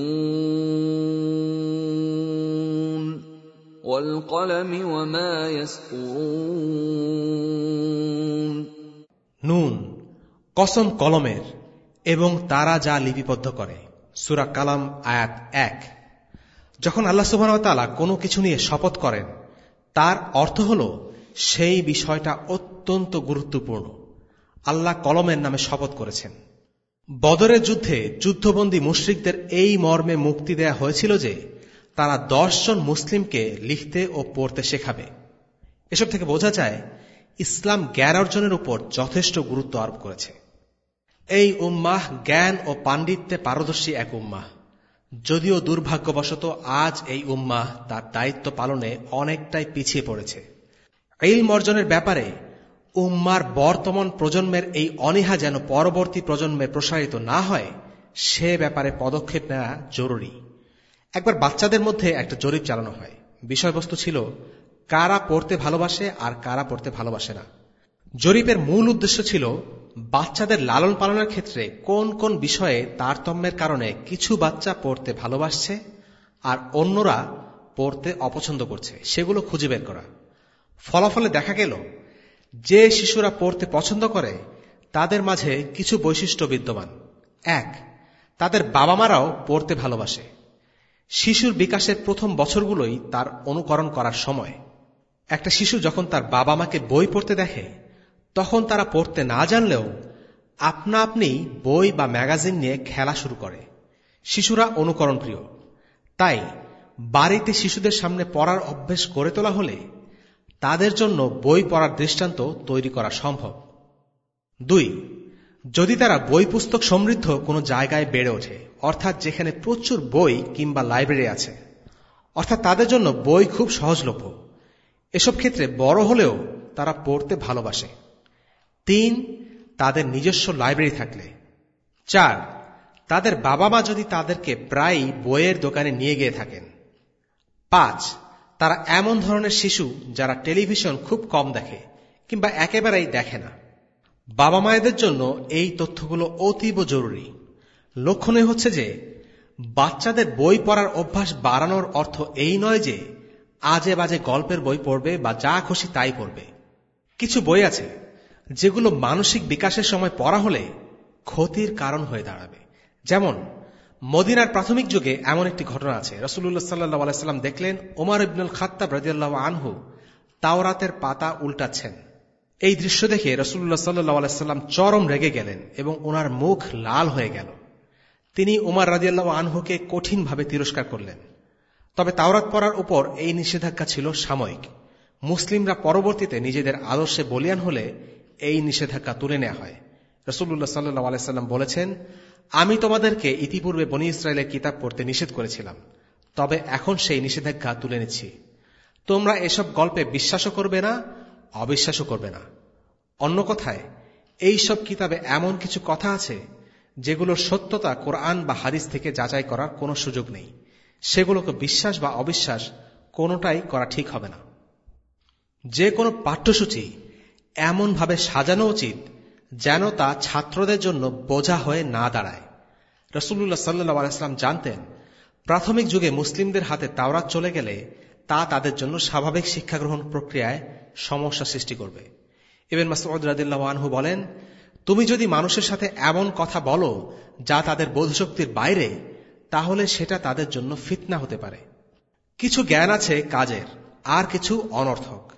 নুন, কসম কলমের এবং তারা যা লিপিবদ্ধ করে। সুরা কালাম আয়াত এক। যখন আল্লাহ সুবাহতালা কোনো কিছু নিয়ে শপথ করেন, তার অর্থ হল সেই বিষয়টা অত্যন্ত গুরুত্বপূর্ণ। আল্লাহ কলমের নামে শপথ করেছেন। বদরের যুদ্ধে যুদ্ধবন্দী মুশ্রিকদের এই মর্মে মুক্তি দেয়া হয়েছিল যে তারা জন মুসলিমকে লিখতে ও পড়তে শেখাবে। এসব থেকে বোঝা যায়, ইসলাম জ্ঞান অর্জনের উপর যথেষ্ট গুরুত্ব আরোপ করেছে। এই উম্মাহ জ্ঞান ও পাণ্ডিত্যে পারদর্শী এক উম্মাহ। যদিও দুর্ভাগ্যবশত আজ এই উম্মাহ তার দায়িত্ব পালনে অনেকটাই পিছিয়ে পড়েছে। এই অর্জনের ব্যাপারে উম্মার বর্তমান প্রজন্মের এই অনীহা যেন পরবর্তী প্রজন্মে প্রসারিত না হয়, সে ব্যাপারে পদক্ষেপ নেওয়া জরুরি। একবার বাচ্চাদের মধ্যে একটা জরিপ চালানো হয়। বিষয়বস্তু ছিল, কারা পড়তে ভালোবাসে আর কারা পড়তে ভালোবাসে না। জরিপের মূল উদ্দেশ্য ছিল, বাচ্চাদের লালন পালনের ক্ষেত্রে কোন কোন বিষয়ে তারতম্যের কারণে কিছু বাচ্চা পড়তে ভালোবাসছে আর অন্যরা পড়তে অপছন্দ করছে, সেগুলো খুঁজে বের করা। ফলাফলে দেখা গেল, যে শিশুরা পড়তে পছন্দ করে, তাদের মাঝে কিছু বৈশিষ্ট্য বিদ্যমান। এক, তাদের বাবা মারাও পড়তে ভালোবাসে। শিশুর বিকাশের প্রথম বছরগুলোই তার অনুকরণ করার সময়। একটা শিশু যখন তার বাবা মাকে বই পড়তে দেখে, তখন তারা পড়তে না জানলেও আপনা আপনি বই বা ম্যাগাজিন নিয়ে খেলা শুরু করে। শিশুরা অনুকরণ প্রিয় তাই বাড়িতে শিশুদের সামনে পড়ার অভ্যেস করে তোলা হলে তাদের জন্য বই পড়ার দৃষ্টান্ত তৈরি করা সম্ভব। দুই, যদি তারা বই পুস্তক সমৃদ্ধ কোনো জায়গায় বেড়ে ওঠে অর্থাৎ যেখানে প্রচুর বই কিংবা লাইব্রেরি আছে। অর্থাৎ তাদের জন্য বই খুব সহজলভ্য। এসব ক্ষেত্রে বড় হলেও তারা পড়তে ভালোবাসে। তিন, তাদের নিজস্ব লাইব্রেরি থাকলে। চার, তাদের বাবা মা যদি তাদেরকে প্রায়ই বইয়ের দোকানে নিয়ে গিয়ে থাকেন। পাঁচ, তারা এমন ধরনের শিশু যারা টেলিভিশন খুব কম দেখে কিংবা একেবারেই দেখে না। বাবা মায়েদের জন্য এই তথ্যগুলো অতীব জরুরি। লক্ষণীয় হচ্ছে যে, বাচ্চাদের বই পড়ার অভ্যাস বাড়ানোর অর্থ এই নয় যে, আজে বাজে গল্পের বই পড়বে বা যা খুশি তাই পড়বে। কিছু বই আছে, যেগুলো মানসিক বিকাশের সময় পড়া হলে ক্ষতির কারণ হয়ে দাঁড়াবে। যেমন, মদিনার প্রাথমিক যুগে এমন একটি ঘটনা আছে। রসুল্লাহ সাল্লাহ দেখলেন, ওমার ইবনুল খাত্তাব রাজিয়াল্লাহ আনহু তাওরাতের পাতা উল্টাচ্ছেন। এই দৃশ্য দেখে রসুল্লাহ সাল্লাহ আলাইসাল্লাম চরম রেগে গেলেন এবং ওনার মুখ লাল হয়ে গেল। তিনি উমার রাজিয়াল্লাহ আনহুকে কঠিনভাবে তিরস্কার করলেন। তবে তাওরাত পড়ার উপর এই নিষেধাজ্ঞা ছিল সাময়িক। মুসলিমরা পরবর্তীতে নিজেদের আদর্শে বলিয়ান হলে এই নিষেধাজ্ঞা তুলে নেওয়া হয়। রসুল্লাহ সাল্লাহ আলাইসাল্লাম বলেছেন, আমি তোমাদেরকে ইতিপূর্বে বনি ইসরায়েলের কিতাব পড়তে নিষেধ করেছিলাম, তবে এখন সেই নিষেধাজ্ঞা তুলে নিচ্ছি। তোমরা এসব গল্পে বিশ্বাসও করবে না, অবিশ্বাসও করবে না। অন্য কথায় এই সব কিতাবে এমন কিছু কথা আছে যেগুলোর সত্যতা কোরআন বা হাদিস থেকে যাচাই করার কোনো সুযোগ নেই। সেগুলোকে বিশ্বাস বা অবিশ্বাস কোনোটাই করা ঠিক হবে না। যে কোনো পাঠ্যসূচি এমনভাবে সাজানো উচিত যেন তা ছাত্রদের জন্য বোঝা হয়ে না দাঁড়ায়। রসুল্লাহ সাল্লাহ আলাইসলাম জানতেন, প্রাথমিক যুগে মুসলিমদের হাতে তাওরাত চলে গেলে তা তাদের জন্য স্বাভাবিক শিক্ষা গ্রহণ প্রক্রিয়ায় সমস্যা সৃষ্টি করবে। এবেন মাসুদ রাদিল্লাহ আনহু বলেন তুমি যদি মানুষের সাথে এমন কথা বলো যা তাদের বোধশক্তির বাইরে, তাহলে সেটা তাদের জন্য ফিতনা হতে পারে। কিছু জ্ঞান আছে কাজের, আর কিছু অনর্থক।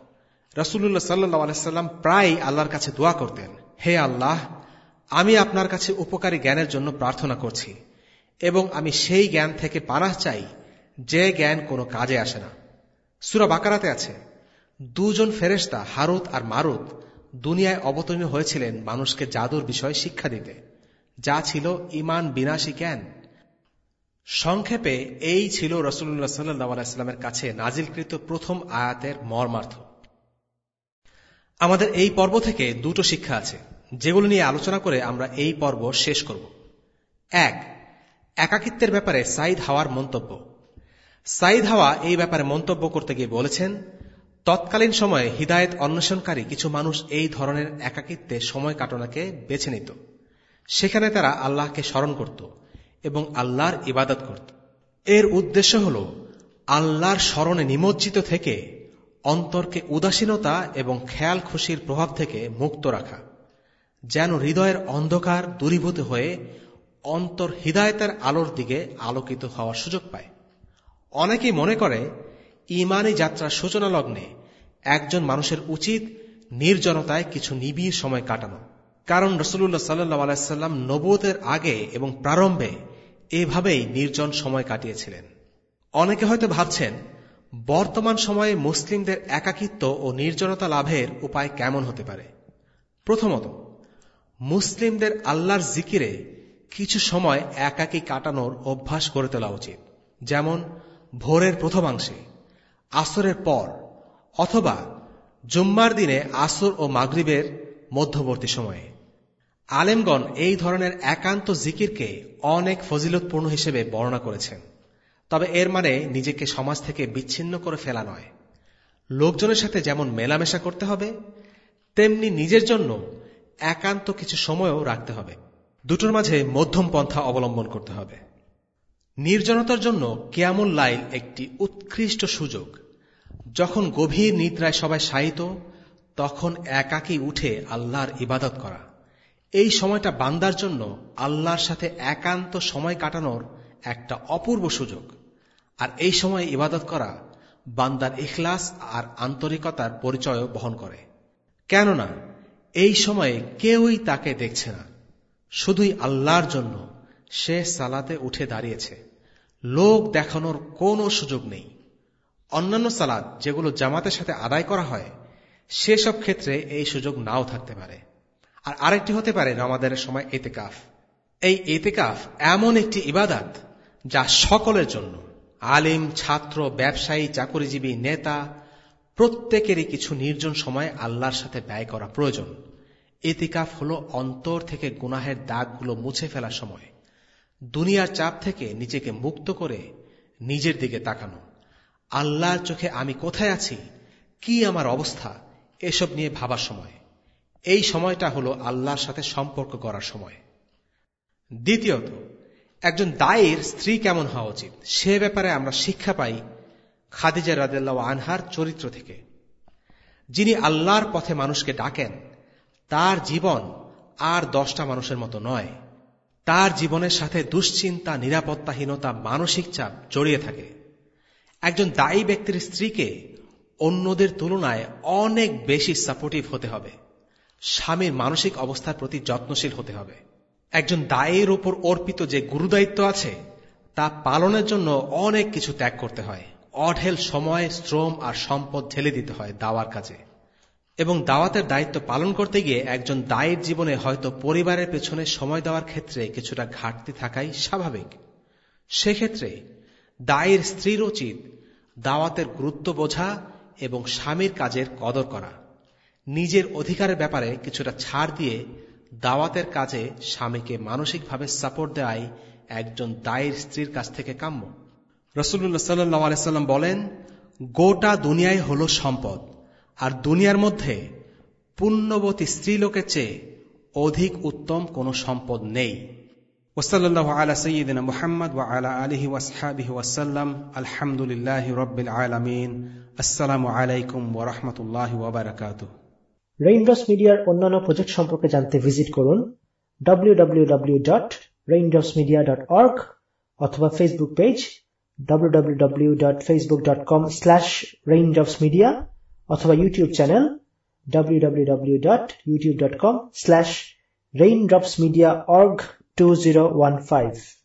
রসুল্লাহ সাল্লাহ আলাইসাল্লাম প্রায় আল্লাহর কাছে দোয়া করতেন, হে আল্লাহ, আমি আপনার কাছে উপকারী জ্ঞানের জন্য প্রার্থনা করছি, এবং আমি সেই জ্ঞান থেকে পানাহ চাই যে জ্ঞান কোনো কাজে আসে না। সুরা বাকারাতে আছে, দুজন ফেরেস্তা হারুত আর মারুত দুনিয়ায় অবতীর্ণ হয়েছিলেন মানুষকে জাদুর বিষয়ে শিক্ষা দিতে। যা ছিল ইমান বিনাশী জ্ঞান। সংক্ষেপে, এই ছিল রসুল্লাহ সাল্লামের কাছে নাজিলকৃত প্রথম আয়াতের মর্মার্থ। আমাদের এই পর্ব থেকে দুটো শিক্ষা আছে, যেগুলো নিয়ে আলোচনা করে আমরা এই পর্ব শেষ করব। এক, একাকিত্বের ব্যাপারে সাইদ হাওয়ার মন্তব্য। সাইদ হাওয়া এই ব্যাপারে মন্তব্য করতে গিয়ে বলেছেন তৎকালীন সময়ে হিদায়ত অন্বেষণকারী কিছু মানুষ এই ধরনের একাকিত্বে সময় কাটনাকে বেছে নিত। সেখানে তারা আল্লাহকে স্মরণ করত এবং আল্লাহর ইবাদত করত। এর উদ্দেশ্য হল আল্লাহর স্মরণে নিমজ্জিত থেকে অন্তরকে উদাসীনতা এবং খেয়াল খুশির প্রভাব থেকে মুক্ত রাখা, যেন হৃদয়ের অন্ধকার দূরীভূত হয়ে অন্তর হৃদায়তের আলোর দিকে আলোকিত হওয়ার সুযোগ পায়। অনেকেই মনে করে ইমানি যাত্রার সূচনা লগ্নে একজন মানুষের উচিত নির্জনতায় কিছু নিবিড় সময় কাটানো। কারণ রসুল্লাহ সাল্লাহ আলাইসাল্লাম নবতের আগে এবং প্রারম্ভে এভাবেই নির্জন সময় কাটিয়েছিলেন। অনেকে হয়তো ভাবছেন, বর্তমান সময়ে মুসলিমদের একাকিত্ব ও নির্জনতা লাভের উপায় কেমন হতে পারে? প্রথমত, মুসলিমদের আল্লাহর জিকিরে কিছু সময় একাকি কাটানোর অভ্যাস করে তোলা উচিত। যেমন, ভোরের প্রথমাংশে আসরের পর, অথবা জুম্মার দিনে আসর ও মাগরিবের মধ্যবর্তী সময়ে। আলেমগণ এই ধরনের একান্ত জিকিরকে অনেক ফজিলতপূর্ণ হিসেবে বর্ণনা করেছেন। তবে এর মানে নিজেকে সমাজ থেকে বিচ্ছিন্ন করে ফেলা নয়। লোকজনের সাথে যেমন মেলামেশা করতে হবে, তেমনি নিজের জন্য একান্ত কিছু সময়ও রাখতে হবে। দুটোর মাঝে মধ্যম পন্থা অবলম্বন করতে হবে। নির্জনতার জন্য কেয়ামুল লাইল একটি উৎকৃষ্ট সুযোগ। যখন গভীর নিদ্রায় সবাই শায়িত, তখন একাকি উঠে আল্লাহর ইবাদত করা। এই সময়টা বান্দার জন্য আল্লাহর সাথে একান্ত সময় কাটানোর একটা অপূর্ব সুযোগ। আর এই সময় ইবাদত করা বান্দার ইখলাস আর আন্তরিকতার পরিচয় বহন করে। কেননা, এই সময়ে কেউই তাকে দেখছে না। শুধুই আল্লাহর জন্য সে সালাতে উঠে দাঁড়িয়েছে। লোক দেখানোর কোনো সুযোগ নেই। অন্যান্য সালাদ যেগুলো জামাতের সাথে আদায় করা হয়, সেসব ক্ষেত্রে এই সুযোগ নাও থাকতে পারে। আর আরেকটি হতে পারে রমাদানের সময় এতেকাফ। এই এতেকাফ এমন একটি ইবাদাত যা সকলের জন্য, আলিম, ছাত্র, ব্যবসায়ী, চাকরিজীবী, নেতা, প্রত্যেকেরই কিছু নির্জন সময় আল্লাহর সাথে ব্যয় করা প্রয়োজন। এতিকাফ হল অন্তর থেকে গুনাহের দাগগুলো মুছে ফেলার সময়। দুনিয়ার চাপ থেকে নিজেকে মুক্ত করে নিজের দিকে তাকানো। আল্লাহর চোখে আমি কোথায় আছি? কি আমার অবস্থা? এসব নিয়ে ভাবার সময়। এই সময়টা হলো আল্লাহর সাথে সম্পর্ক করার সময়। দ্বিতীয়ত, একজন দায়ের স্ত্রী কেমন হওয়া উচিত? সে ব্যাপারে আমরা শিক্ষা পাই খাদিজা রাদেল্লা আনহার চরিত্র থেকে। যিনি আল্লাহর পথে মানুষকে ডাকেন, তার জীবন আর দশটা মানুষের মতো নয়। তার জীবনের সাথে দুশ্চিন্তা, নিরাপত্তাহীনতা, মানসিক চাপ জড়িয়ে থাকে। একজন দায়ী ব্যক্তির স্ত্রীকে অন্যদের তুলনায় অনেক বেশি সাপোর্টিভ হতে হবে। স্বামীর মানসিক অবস্থার প্রতি যত্নশীল হতে হবে। একজন দায়ের ওপর অর্পিত যে গুরুদায়িত্ব আছে, তা পালনের জন্য অনেক কিছু ত্যাগ করতে হয়। অঢেল সময়, শ্রম আর সম্পদ ঢেলে দিতে হয় দাওয়ার কাজে। এবং দাওয়াতের দায়িত্ব পালন করতে গিয়ে একজন দায়ের জীবনে হয়তো পরিবারের পেছনে সময় দেওয়ার ক্ষেত্রে কিছুটা ঘাটতি থাকাই স্বাভাবিক। সেক্ষেত্রে দায়ের স্ত্রীর উচিত দাওয়াতের গুরুত্ব বোঝা এবং স্বামীর কাজের কদর করা। নিজের অধিকারের ব্যাপারে কিছুটা ছাড় দিয়ে দাওয়াতের কাজে স্বামীকে মানসিকভাবে সাপোর্ট দেওয়াই একজন দায়ের স্ত্রীর কাছ থেকে কাম্য। রসুল্লাহ সাল্লাম বলেন, গোটা দুনিয়ায় হল সম্পদ, আর দুনিয়ার মধ্যে পুণ্যবতী স্ত্রীলোকের চেয়ে অধিক উত্তম কোন সম্পদ নেই। ওসাল্লাহ আলা সঈদিনা মুহাম্মদ ওয়া আলা আলিহি ওয়াসহাবিহি ওয়াসাল্লাম আলহামদুলিল্লাহ রব্বিল আলামিন আসসালামু আলাইকুম ওয়া রাহমাতুল্লাহি ওয়া বারাকাতুহু রেইনড্রপস মিডিয়ার অন্যান্য প্রজেক্ট সম্পর্কে জানতে ভিজিট করুন www.raindropsmedia.org অথবা ফেসবুক পেজ www.facebook.com/raindropsmedia অথবা ইউটিউব চ্যানেল 2015